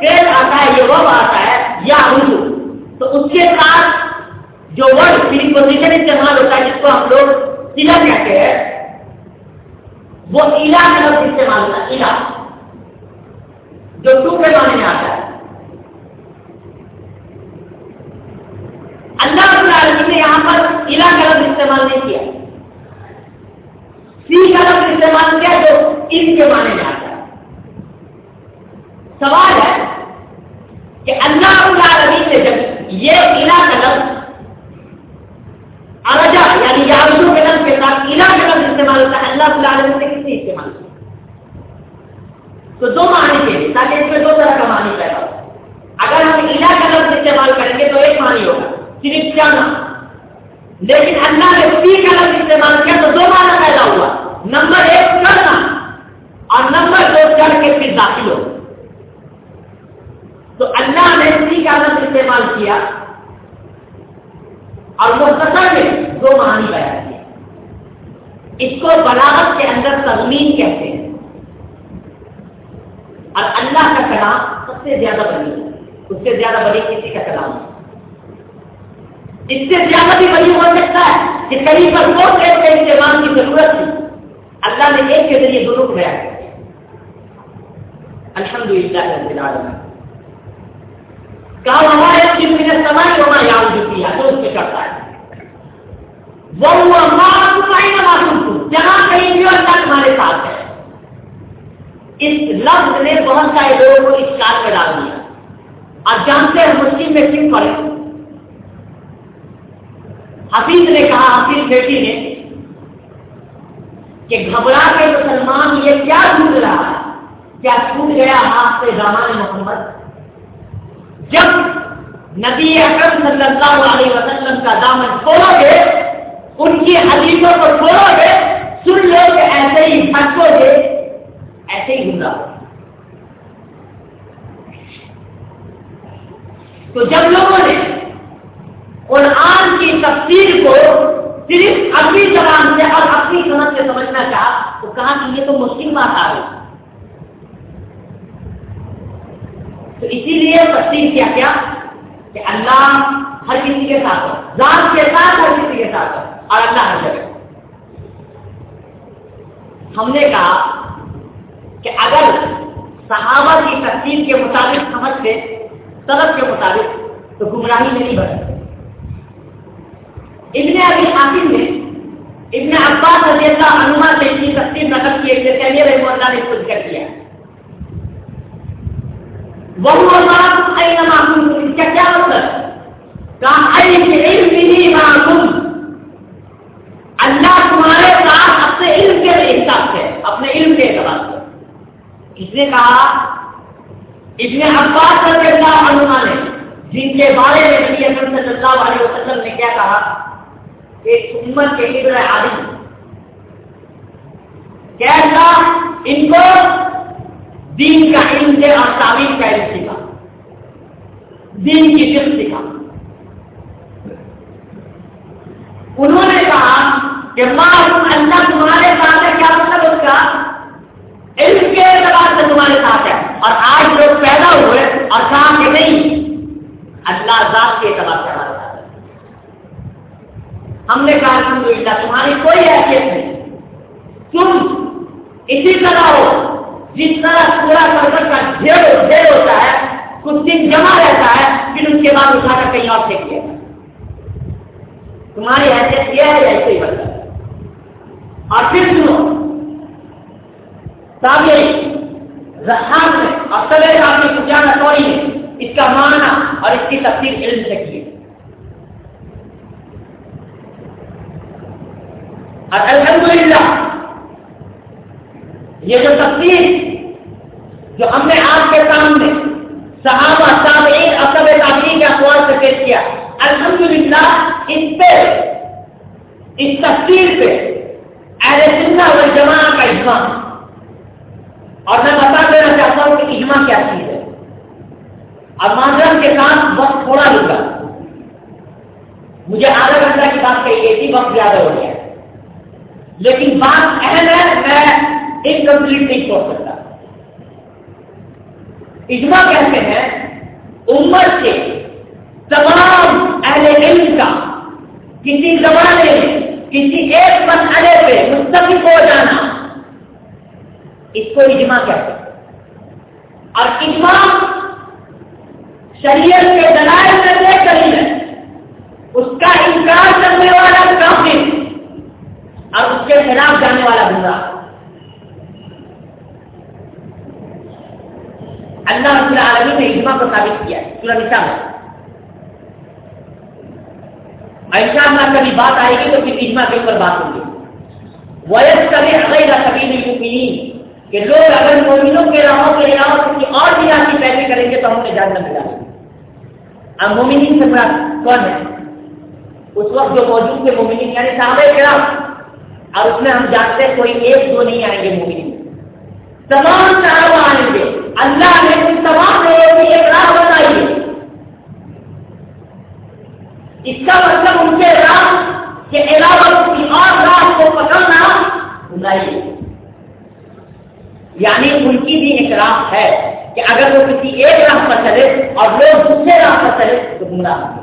پیڑ آتا ہے، یہ وب آتا ہے یا اردو تو اس کے ساتھ جو ورڈ پوزیشن استعمال ہوتا ہے جس کو ہم لوگ سلا کہتے ہیں۔ وہ علا کا لفظ استعمال ہوتا ہے، علا۔ جو ٹو کے معنی میں آتا ہے۔ اللہ رب العالمین نے یہاں پر علا کا لفظ استعمال نہیں کیا۔ سی کا لفظ استعمال کیا جو ان کے معنی میں آتا ہے۔ سوال ہے کہ اللہ رب العالمین نے جب یہ علا کا لفظ ارجا یعنی یارجو کے لفظ کے ساتھ علا کا لفظ استعمال ہوتا ہے، اللہ رب العالمین نے کس نے استعمال کیا؟ تو دو معنی کے لیے، تاکہ اس میں دو طرح کا معنی پیدا ہو۔ اگر ہم علا کا لفظ استعمال کریں گے تو ایک معنی ہوگا صرف چڑھنا لیکن اللہ نے پی کا لفظ استعمال کیا تو دو معنی پیدا ہوا۔ نمبر ایک چڑھنا اور نمبر دو چڑھ کے پھر داخل ہو تو اللہ نے پی کا لفظ استعمال کیا اور مختصر میں دو معنی پیدا کیا اس کو بلاغت کے اندر تضمین کہتے ہیں۔ اور اللہ کا کلام سب سے زیادہ بنی اس سے زیادہ بڑی کسی کا کلام اس سے زیادہ بھی بڑی ہو سکتا ہے کہ کہیں پر دو ایپ کے استعمال کی ضرورت تھی۔ اللہ نے ایک کے ذریعے دونوں کو بیان کیا الحمد للہ کہا ہمارے دن میں سماج ہونا یاد ہوتی ہے تو اس سے کرتا ہے۔ وہ معلوم جہاں کہیں بھی اللہ تمہارے ساتھ ہے۔ اس لفظ نے بہت سارے لوگوں کو اس کار میں ڈال دیا۔ اور جانتے ہیں، مسلم میں کیوں پڑے حفیظ نے کہا، حفیظ بیٹی نے، کہ گھبرا کے مسلمان یہ کیا ڈھونڈ رہا ہے؟ کیا چھوٹ گیا ہاتھ سے زمان محمد؟ جب نبی اکرم صلی اللہ علیہ وسلم کا دامن کھولو گے، ان کی حدیثوں کو کھولو گے، سن لو کہ ایسے ہی بھٹکو گے، ایسے ہی گزرا۔ تو جب لوگوں نے قرآن کی تفسیر کو صرف اپنی زبان سے اور اپنی سمجھ سے سمجھنا چاہا، تو کہا کہ یہ تو مشکل بات آ رہی تو اسی لیے تفصیل کیا کیا کہ اللہ ہر کسی کے ساتھ ہو، ذات کے ساتھ ہر کسی کے ساتھ ہو، اور اللہ ہر جگہ۔ ہم نے کہا کہ اگر صحابہ کی تفصیل کے مطابق سمجھتے طرف کے مطابق، تو گمراہی نہیں بڑھ ابن ابھی حاکم نے ابن عباس رضی اللہ عنہ سے اس کی تفصیل نقل کی ہے کہ رحم اللہ نے خود کر دیا اللہ اين كنتم اس کہا معكم اللہ تمہارے ساتھ اپنے علم کے حساب سے اپنے علم کے اعتبار سے نے کہا ابن عباس رضی اللہ عنہ نے جن کے بارے میں نبی اکرم صلی اللہ علیہ وسلم نے کیا کہا ایک امت کے عالم کیسا ان کو دین کا علم دے اور تعلیم کا علم سکھا۔ دین کی علم سکھا۔ انہوں نے کہا کہ ماں اللہ تمہارے ساتھ ہے، کیا مطلب اس کا؟ علم کے اعتبار سے تمہارے ساتھ ہے۔ اور آج لوگ پیدا ہوئے اور کہا کہ نہیں، اللہ ذات کے اعتبار سے ہمارے ساتھ ہم نے کہا الحمد للہ تمہاری کوئی حیثیت نہیں۔ تم اسی طرح ہو۔ جس طرح پورا سرکٹ کا ڈھیر ڈھیر ہوتا ہے، کچھ دن جمع رہتا ہے، پھر اس کے بعد اٹھا کر کہیں اور پھینک دیا تمہاری حیثیت یہ ہے ایسے ہی بتا اور پھر سنو تابعی رحان نے اور سبے آپ نے پوچھا سوری نے اس کا معنی اور اس کی تفصیل علم سے کی اور الحمد للہ یہ جو تفصیل جو ہم نے آپ کے سامنے صحابہ تابعین اصب تعبیر کے اقوال سے پیش کیا، الحمدللہ اس پہ، اس تفصیل پہ اہل سننا اور جماع کا اجماع۔ اور میں بتا دینا چاہتا ہوں کہ اجماع کیا چیز ہے۔ اور معذرت کے ساتھ وقت تھوڑا لوں گا مجھے آدھا گھنٹہ کی بات کہی گئی تھی وقت زیادہ ہو گیا۔ لیکن بات اہم ہے، میں انکمپلیٹ نہیں چھوڑ سکتا۔ اجماع کہتے ہیں عمر کے تمام اہل علم کا کسی زمانے میں، کسی ایک مسئلے پہ مستقب ہو جانا، اس کو اجماع کہتے ہیں۔ اور اجماع شریعت کے دلائل میں سے کری ہے۔ اس کا انکار کرنے والا کافر اور اس کے خلاف جانے والا بندہ۔ اللہ رب العالمین نے اجماع کو ثابت کیا ہے سورہ نساء میں ایسا اللہ کبھی بات آئے گی تو پھر اجماع کے اوپر بات ہوگی ویس کبھی غیر سبیل المؤمنین کہ لوگ اگر مومنوں کے علاوہ کے علاوہ کسی اور بھی راسی پیسے کریں گے تو ہم نے جان نہ ملا اب مومنین سے بڑا کون ہے اس وقت جو موجود تھے مومنین یعنی صحابہ کرام اور اس میں ہم جانتے کوئی ایک دو نہیں آئیں گے مومنین تمام صحابہ آئیں گے اللہ نے ان تمام لوگوں کی ایک راہ بتائی ہے۔ اس کا مطلب ان کے راہ کے علاوہ کسی اور راہ کو پکڑنا نہیں یعنی ان کی بھی ایک راہ ہے کہ اگر وہ کسی ایک راہ پر چلے اور لوگ دوسرے راہ پر چلے تو گمراہ ہوں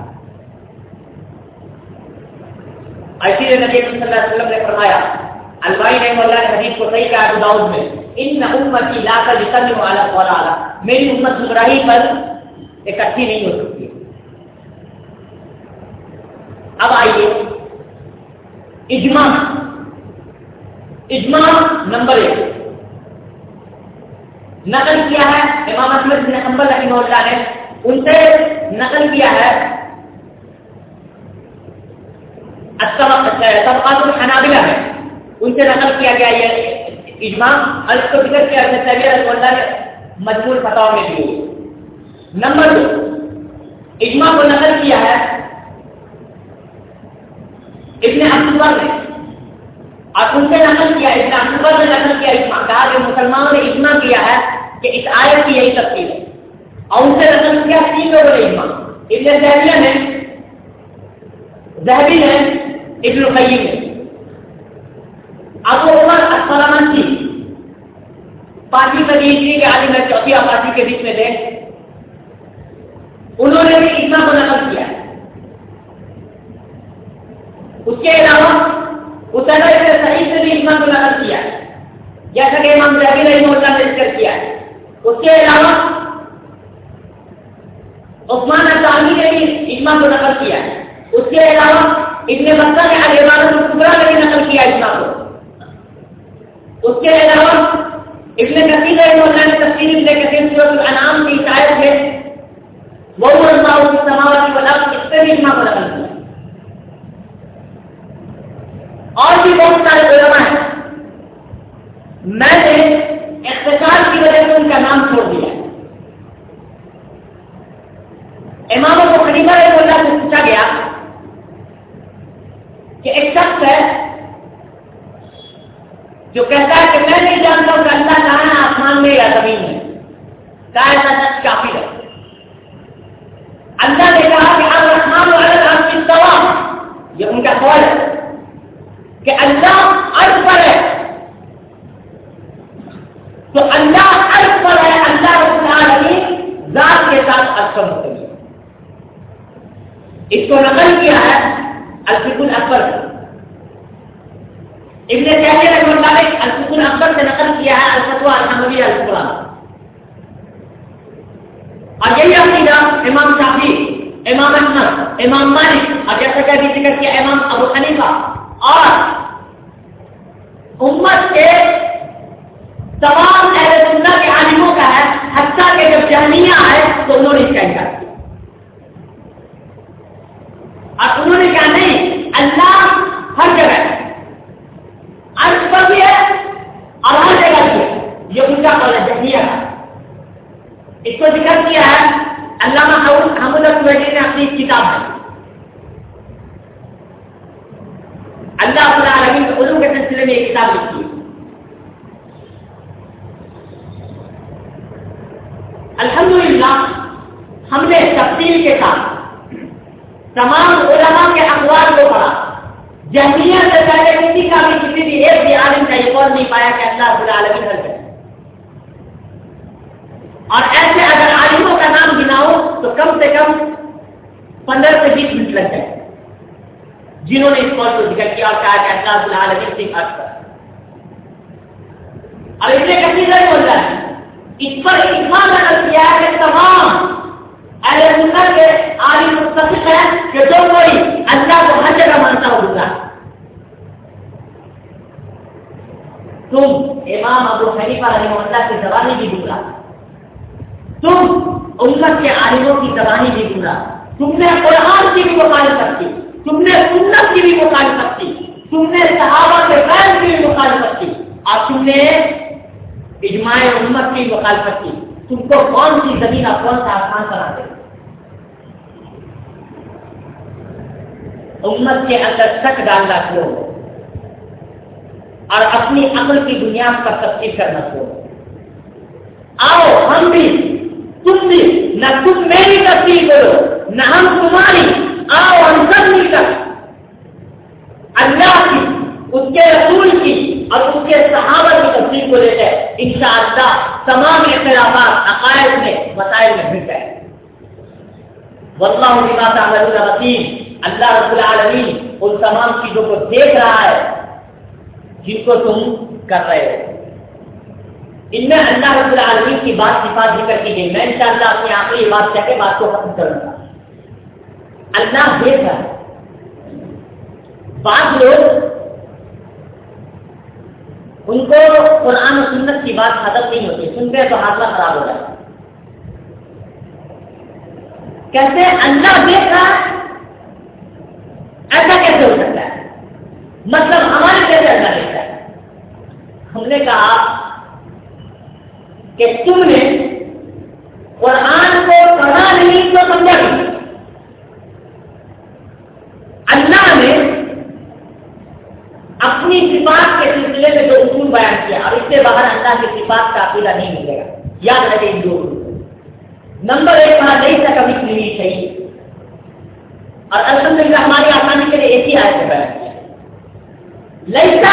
ایسی لیے نبی صلی اللہ علیہ وسلم نے فرمایا البائی نے اللہ نے حدیث کو صحیح کہا داؤد میں، ان امت کی لا کر نکلنے والا میری امت گمراہی پر اکٹھی نہیں ہو سکتی۔ اب آئیے، اجماع۔ اجماع نمبر ایک۔ نقل کیا ہے امام احمد بن حنبل رحمہ اللہ نے، ان سے نقل کیا ہے طبقات الحنابلہ ہے ان سے نقل کیا گیا یہ اجماع، اور کو ذکر کیا رحمہ اللہ نے مجبور فتح میں دیے۔ نمبر دو، اجماع کو نقل کیا ہے ابن اکتوبر نے۔ اور ان سے نقل کیا، ابن اکتوبر نے نقل کیا اجماع۔ کہا کہ مسلمانوں نے اجماع کیا ہے کہ اس آیت کی یہی تفصیل ہے۔ اور ان سے نقل کیا تین لوگوں نے اجماع۔ ابن زہبیہ نے زہبی نے، ابن القیم نے۔ ابو عمر اسلام کی پارٹی میں تیسری کے عالم ہے چوتھی پارٹی کے بیچ میں تھے انہوں نے بھی اجماع کو نقل کیا اس کے علاوہ اتنا صحیح سے بھی اجماع کو نقل کیا جیسا کہ امام زہبی رحمہ اللہ نے ذکر کیا ہے اس کے علاوہ عثمان اطالوی نے بھی اجماع کو نقل کیا ہے اس کے علاوہ ابن مکہ نے علیمان القبرا نے بھی نقل کیا اجماع کو اس کے علاوہ ابن کثیر رحمہ اللہ نے تفصیل ابن کثیر سورۃ الانعام کی شاید ہے، وہ اللہ کی سماوات کی بلا اس سے بھی اجماع کو نقل اور بھی بہت سارے علماء ہیں۔ میں نے اختصار کی وجہ سے ان کا نام چھوڑ دیا۔ امام کو خلیفہ رحمہ اللہ سے پوچھا گیا کہ ایک شخص ہے جو کہتا ہے کہ میں نہیں جانتا ہوں کہ اللہ کہاں ہے آسمان میں یا زمین میں کہا ایسا سچ کافی ہے۔ اللہ نے کہا کہ اب رحمان والد آپ کی سوا یہ ان کا سوال ہے کہ اللہ عرض پر ہے۔ تو اللہ عرض پر ہے، اللہ رب العالمین ذات کے ساتھ اکثر ہوتے ہیں اس کو نقل کیا ہے الفق الاکبر ابن تیمیہ رحمۃ اللہ نے الفق الاکبر سے نقل کیا ہے الفتوا الحمدی القرآن اور یہی عقیدہ امام شافی امام احمد امام مالک اور جیسا کہ ابھی ذکر کیا امام ابو حنیفہ اور امت کے تمام اہل سنت کے عالموں کا ہے حتیٰ کہ جب جہنیہ آئے تو انہوں نے اس کا انکار کیا اور انہوں نے کہا نہیں اللہ ہر جگہ عرض پر بھی ہے اور ہر جگہ بھی ہے یہ ان کا قول ہے جہنیہ کا اس کو ذکر کیا ہے علامہ حمود الویڈی نے اپنی کتاب میں اللہ العالمین علوم کے سلسلے میں ایک کتاب لکھی ہے الحمدللہ ہم نے تفصیل کے ساتھ تمام علماء کے اخبار کو پڑھا جہمیت سے پہلے کسی کا بھی کسی بھی ایک بھی عالم کا یہ قول نہیں پایا کہ اللہ رب العالمین حل کرے اور ایسے اگر عالموں کا نام گناؤ تو کم سے کم پندرہ سے بیس منٹ لگ جائے۔ جنہوں نے اس قول کو ذکر کیا اور کہا کہ اللہ رب العالمین سے حق کر۔ اور اس نے کسی نہیں بول رہا ہے اس پر اتنا نقل کیا ہے کہ تمام اہل سنت کے عالم متفق ہے کہ جو کوئی اللہ کو ہر جگہ مانتا ہوگا تم امام ابو حنیفہ رحمہ اللہ کی زبانی بھی گزرا تم امت کے عالموں کی زبانی بھی گزرا تم نے قرآن کی بھی مخالفت کی۔ تم نے سنت کی بھی مخالفت کی۔ تم نے صحابہ کے فیض کی بھی مخالفت کی۔ اور تم نے اجماع امت کی مخالفت کی۔ تم کو کون سی زمین اور کون سا آسان کرا دے؟ امت کے اندر شک ڈالنا چھوڑو۔ اور اپنی عمل کی بنیاد پر تفصیل کرنا چھوڑو۔ آؤ، ہم بھی، تم بھی، نہ تم میری تفصیل کرو، نہ ہم تمہاری۔ آؤ، ہم سب مل کر۔ اللہ کی، اس کے رسول کی اور اس کے صحابہ کی تفصیل کو لے کر ان شاء اللہ تمام اختلافات، عقائد میں مسائل میں مل گئے واللہ بما تعملون بصیر۔ اللہ رب العالمین ان تمام چیزوں کو دیکھ رہا ہے۔ جن کو تم کر رہے ہو۔ ان میں اللہ رب العالمین کی بات صفات ذکر کی گئی۔ میں انشاءاللہ اپنی آخری بات چاہ کے بات کو ختم کروں گا۔ اللہ دیکھ رہا ہے۔ بعض لوگ ان کو قرآن و سنت کی بات ختم نہیں ہوتی سنتے تو حاصلہ خراب ہو رہا ہے کہتے اللہ دیکھ رہا ایسا کیسے ہو سکتا ہے؟ مطلب ہمارے کیسے اللہ دیکھتا ہے۔ ہم نے کہا کہ تم نے قرآن کو پڑھا نہیں تو سمجھا نہیں۔ اللہ نے اپنی صفات کے سلسلے میں جو اصول بیان کیا اور اس سے باہر اللہ کی صفات کا عقیدہ نہیں ملے گا۔ یاد رکھے ان دو۔ نمبر ایک کہا نہیں تھا کبھی کلی صحیح۔ اور الحمد للہ ہماری آسانی کے لیے ایک ہی آئے تھے ليس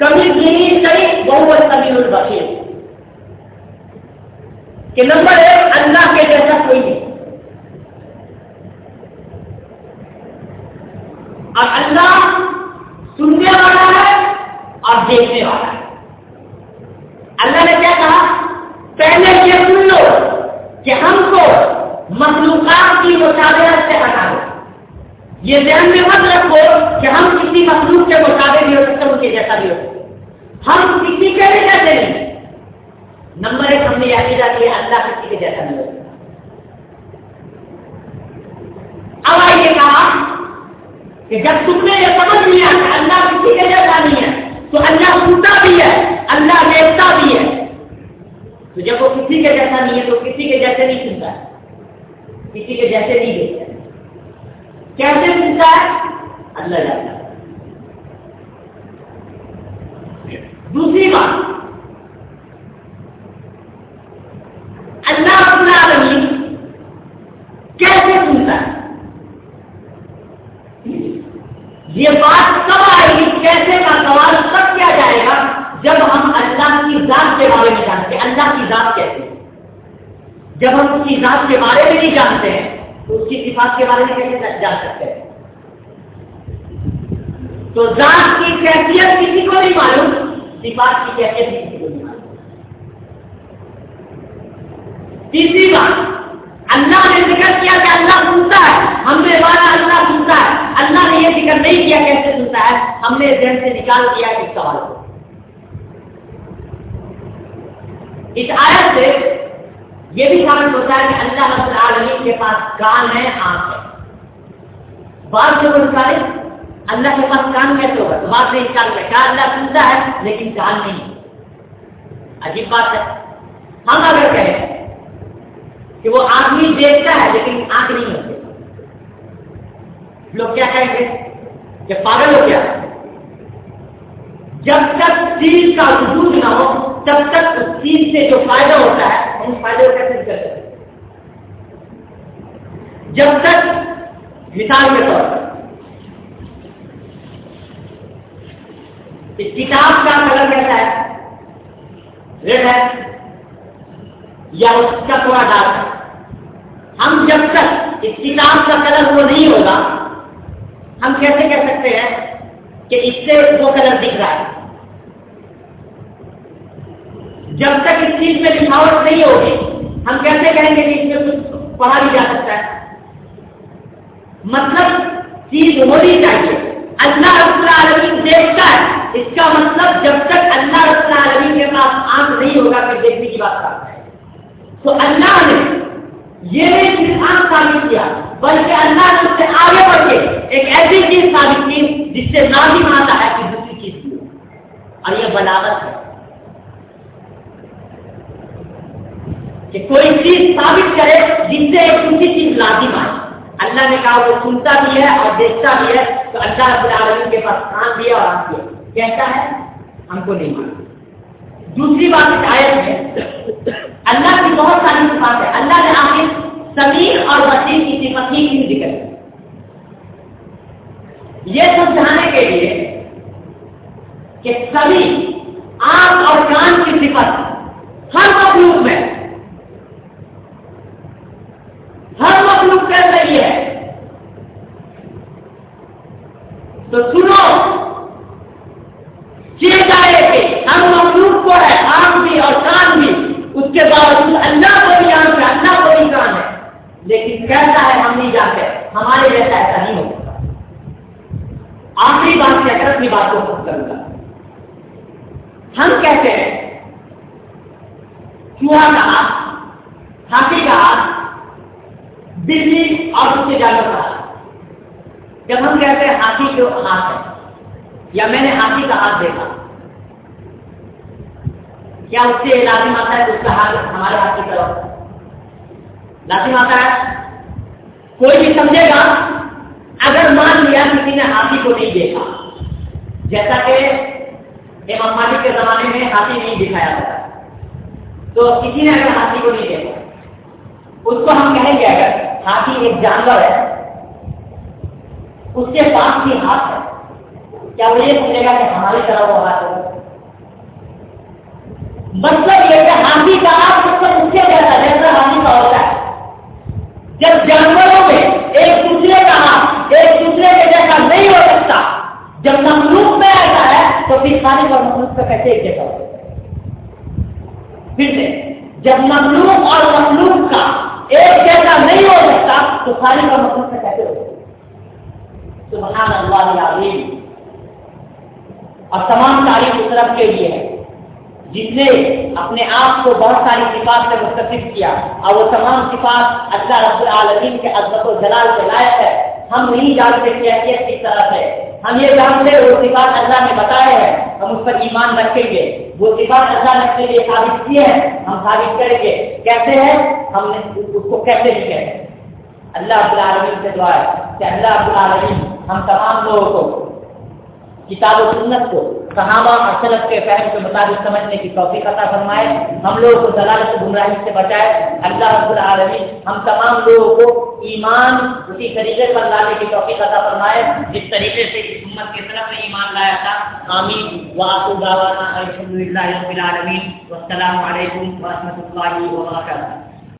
كمثله شيء وهو السميع البصير. کہ نمبر ایک اللہ کے جیسا کوئی نہیں اور اللہ سننے والا ہے اور دیکھنے والا ہے اللہ نے کیا کہا پہلے یہ سن لو کہ ہم کو مخلوقات کی مشاورت سے ہٹا دو یہ ذہن میں مت رکھو کہ ہم کسی مخلوق کے مطابق بھی ہو سکتے ان کے جیسا بھی ہو سکتے ہم کسی کے بھی جیسے نہیں نمبر ایک ہم نے یہ کیا کہ اللہ کسی کے جیسا نہیں ہو سکتا اب آئیے کہا کہ جب تم نے یہ سمجھ لیا کہ اللہ کسی کے جیسا نہیں ہے تو اللہ سنتا بھی ہے اللہ دیکھتا بھی ہے تو جب وہ کسی کے جیسا نہیں ہے تو کسی کے جیسے نہیں سنتا ہے کسی کے جیسے نہیں دیکھتا کیسے ملتا ہے اللہ جاتا ہے دوسری بات اللہ اپنا العالمین کیسے سنتا ہے یہ بات کب آئے گی کیسے کا سوال کب کیا جائے گا جب ہم اللہ کی ذات کے بارے میں جانتے ہیں، اللہ کی ذات کیسے جب ہم اس کی ذات کے بارے میں نہیں جانتے ہیں، تو اس کی صفات کے بارے میں کیسے جان سکتے ہیں؟ تو ذات کی کیفیت کسی کو نہیں معلوم، صفات کی کیفیت کسی کو نہیں معلوم۔ تیسری بات، اللہ نے ذکر کیا کہ اللہ سنتا ہے، ہم نے بارہ اللہ سنتا ہے۔ اللہ نے یہ ذکر نہیں کیا کیسے سنتا ہے، ہم نے ذہن سے نکال دیا اس سوال کو اس آیت سے یہ بھی ثابت ہوتا ہے کہ اللہ رب العالمین کے پاس کان ہے، آنکھ ہے۔ بعض لوگ سارے اللہ کے پاس کان کیسے ہوگا تو بات نہیں نکال کیا اللہ سنتا ہے لیکن کان نہیں۔ عجیب بات ہے۔ ہم اگر کہیں کہ وہ آدمی دیکھتا ہے لیکن آنکھ نہیں ہوتے، لوگ کیا کہیں گے؟ کہ پاگل ہو گیا۔ جب تک چیز کا وجود نہ ہو تب تک اس چیز سے جو فائدہ ہوتا ہے ہم فائدے کو کیسے کر سکتے جب تک، مثال کے طور پر اس کتاب کا کلر کیسا ہے؟ ریڈ ہے یا اس کا تھوڑا ڈارک ہے؟ ہم جب تک اس کتاب کا کلر وہ نہیں ہوگا، ہم کیسے کہہ سکتے ہیں کہ اس سے وہ کلر دکھ رہا ہے؟ جب تک اس چیز میں لکھاوٹ نہیں ہوگی، ہم کیسے کہیں گے کہ اس میں کچھ پڑھا بھی جا سکتا ہے؟ مطلب چیز ہونی چاہیے۔ اللہ رب العالمین دیکھتا ہے۔ اس کا مطلب جب تک اللہ رب العالمین کے پاس آنکھ نہیں ہوگا، پھر دیکھنے کی بات کرتا ہے تو اللہ نے یہ نہیں صرف آنکھ ثابت کیا، بلکہ اللہ نے اس سے آگے بڑھ کے ایک ایسی چیز ثابت کی جس سے نازم آتا ہے کہ دوسری چیز۔ کی اور یہ بلاوت ہے۔ کہ کوئی چیز ثابت کرے جس سے ایک دوسری چیز لازم آئے۔ اللہ نے کہا وہ سنتا بھی ہے اور دیکھتا بھی ہے تو اللہ رب العالمین کے پاس کان دیا اور آنکھ دیا کہتا ہے، ہم کو نہیں مانا دوسری بات اس آیت ہے۔ اللہ کی بہت ساری صفات ہے اللہ نے آخر سمیر اور وسیع کی صفت ہی کی ذکر یہ سمجھانے کے لیے کہ سبھی آنکھ اور کان کی صفت ہر مخلوق میں ہر مخلوق کر رہی ہے۔ تو سنو جی چیز جائے کہ ہر مخلوق کو ہے، آنکھ بھی اور کان بھی، اس کے باوجود اللہ کو بھی آنکھ ہے اللہ کو بھی کان ہے لیکن کیسا ہے، ہم نہیں جانتے، ہمارے جیسا ایسا نہیں ہو آخری بات کہہ کر اپنی بات کو خود کروں گا۔ ہم کہتے ہیں چوہا کا ہاتھ ہاتھی کا ہاتھ بجلی اور اس کے جانور کا جب ہم کہتے ہیں ہاتھی کے ہاتھ ہے، یا میں نے ہاتھی کا ہاتھ دیکھا۔ کیا اس سے لازم آتا ہے اس کا ہاتھ ہمارے ہاتھ کی طرف؟ لازم آتا ہے۔ کوئی بھی سمجھے گا، اگر مان لیا کسی نے ہاتھی کو نہیں دیکھا، جیسا کہ امام مالک کے زمانے میں ہاتھی نہیں دکھایا تھا تو کسی نے اگر ہاتھی کو نہیں دیکھا، اس کو ہم کہیں گے اگر؟ ہاتھی ایک جانور ہے۔ اس کے پاس بھی ہاتھ ہے۔ کیا وہ یہ سمجھے گا کہ ہماری طرح وہ ہاتھ ہے؟ مطلب یہ کہ ہاتھی کا ہاتھ مطلب اس سے جیسا جیسا ہاتھی کا ہوتا ہے۔ جب جانوروں میں ایک دوسرے کا ہاتھ ایک دوسرے کے جیسا نہیں ہو سکتا، جب مخلوق میں ایسا ہے، تو پھر خالی اور مخلوق کا کیسے ایک جیسا ہو سکتا ہے؟ پھر سے، جب مخلوق اور مخلوق کا ایک جیسا نہیں ہو سکتا تو خالی اور مخلوق کا کیسے ہو سکتا سبحان اللہ العظیم۔ اور تمام تاریخ اس رب کے لیے ہے۔ جس نے اپنے آپ کو بہت ساری صفات سے مستفید کیا، اور وہ تمام صفات اللہ رب العالمین کے عظمت و جلال کے لائق ہے۔ ہم نہیں جانتے کہ حیثیت کس طرح ہے۔ ہم یہ جانتے وہ صفات اللہ نے بتائے ہیں، ہم اس پر ایمان رکھیں گے۔ وہ صفات اللہ نے اپنے لیے ثابت کی ہے، ہم ثابت کریں گے۔ کیسے ہے؟ ہم نے اس کو کیسے نہیں ہیں اللہ عبد العالمین سے دعا ہے کہ اللہ عبد العالمین ہم تمام لوگوں کو کتاب و سنت کو صحابہ اور سلط کے فہم کے مطابق سمجھنے کی توفیق عطا فرمائے۔ ہم لوگوں کو دلالت گمراہی سے بچائے۔ اللہ رب العالمین ہم تمام لوگوں کو ایمان اسی طریقے پر لانے کی توفیق عطا فرمائے۔ جس طریقے سے اس امت کی طرف ایمان لایا تھا۔ آمین۔ وآخر دعوانا الحمد للہ رب العالمین۔ والسلام علیکم ورحمۃ اللہ وبرکاتہ۔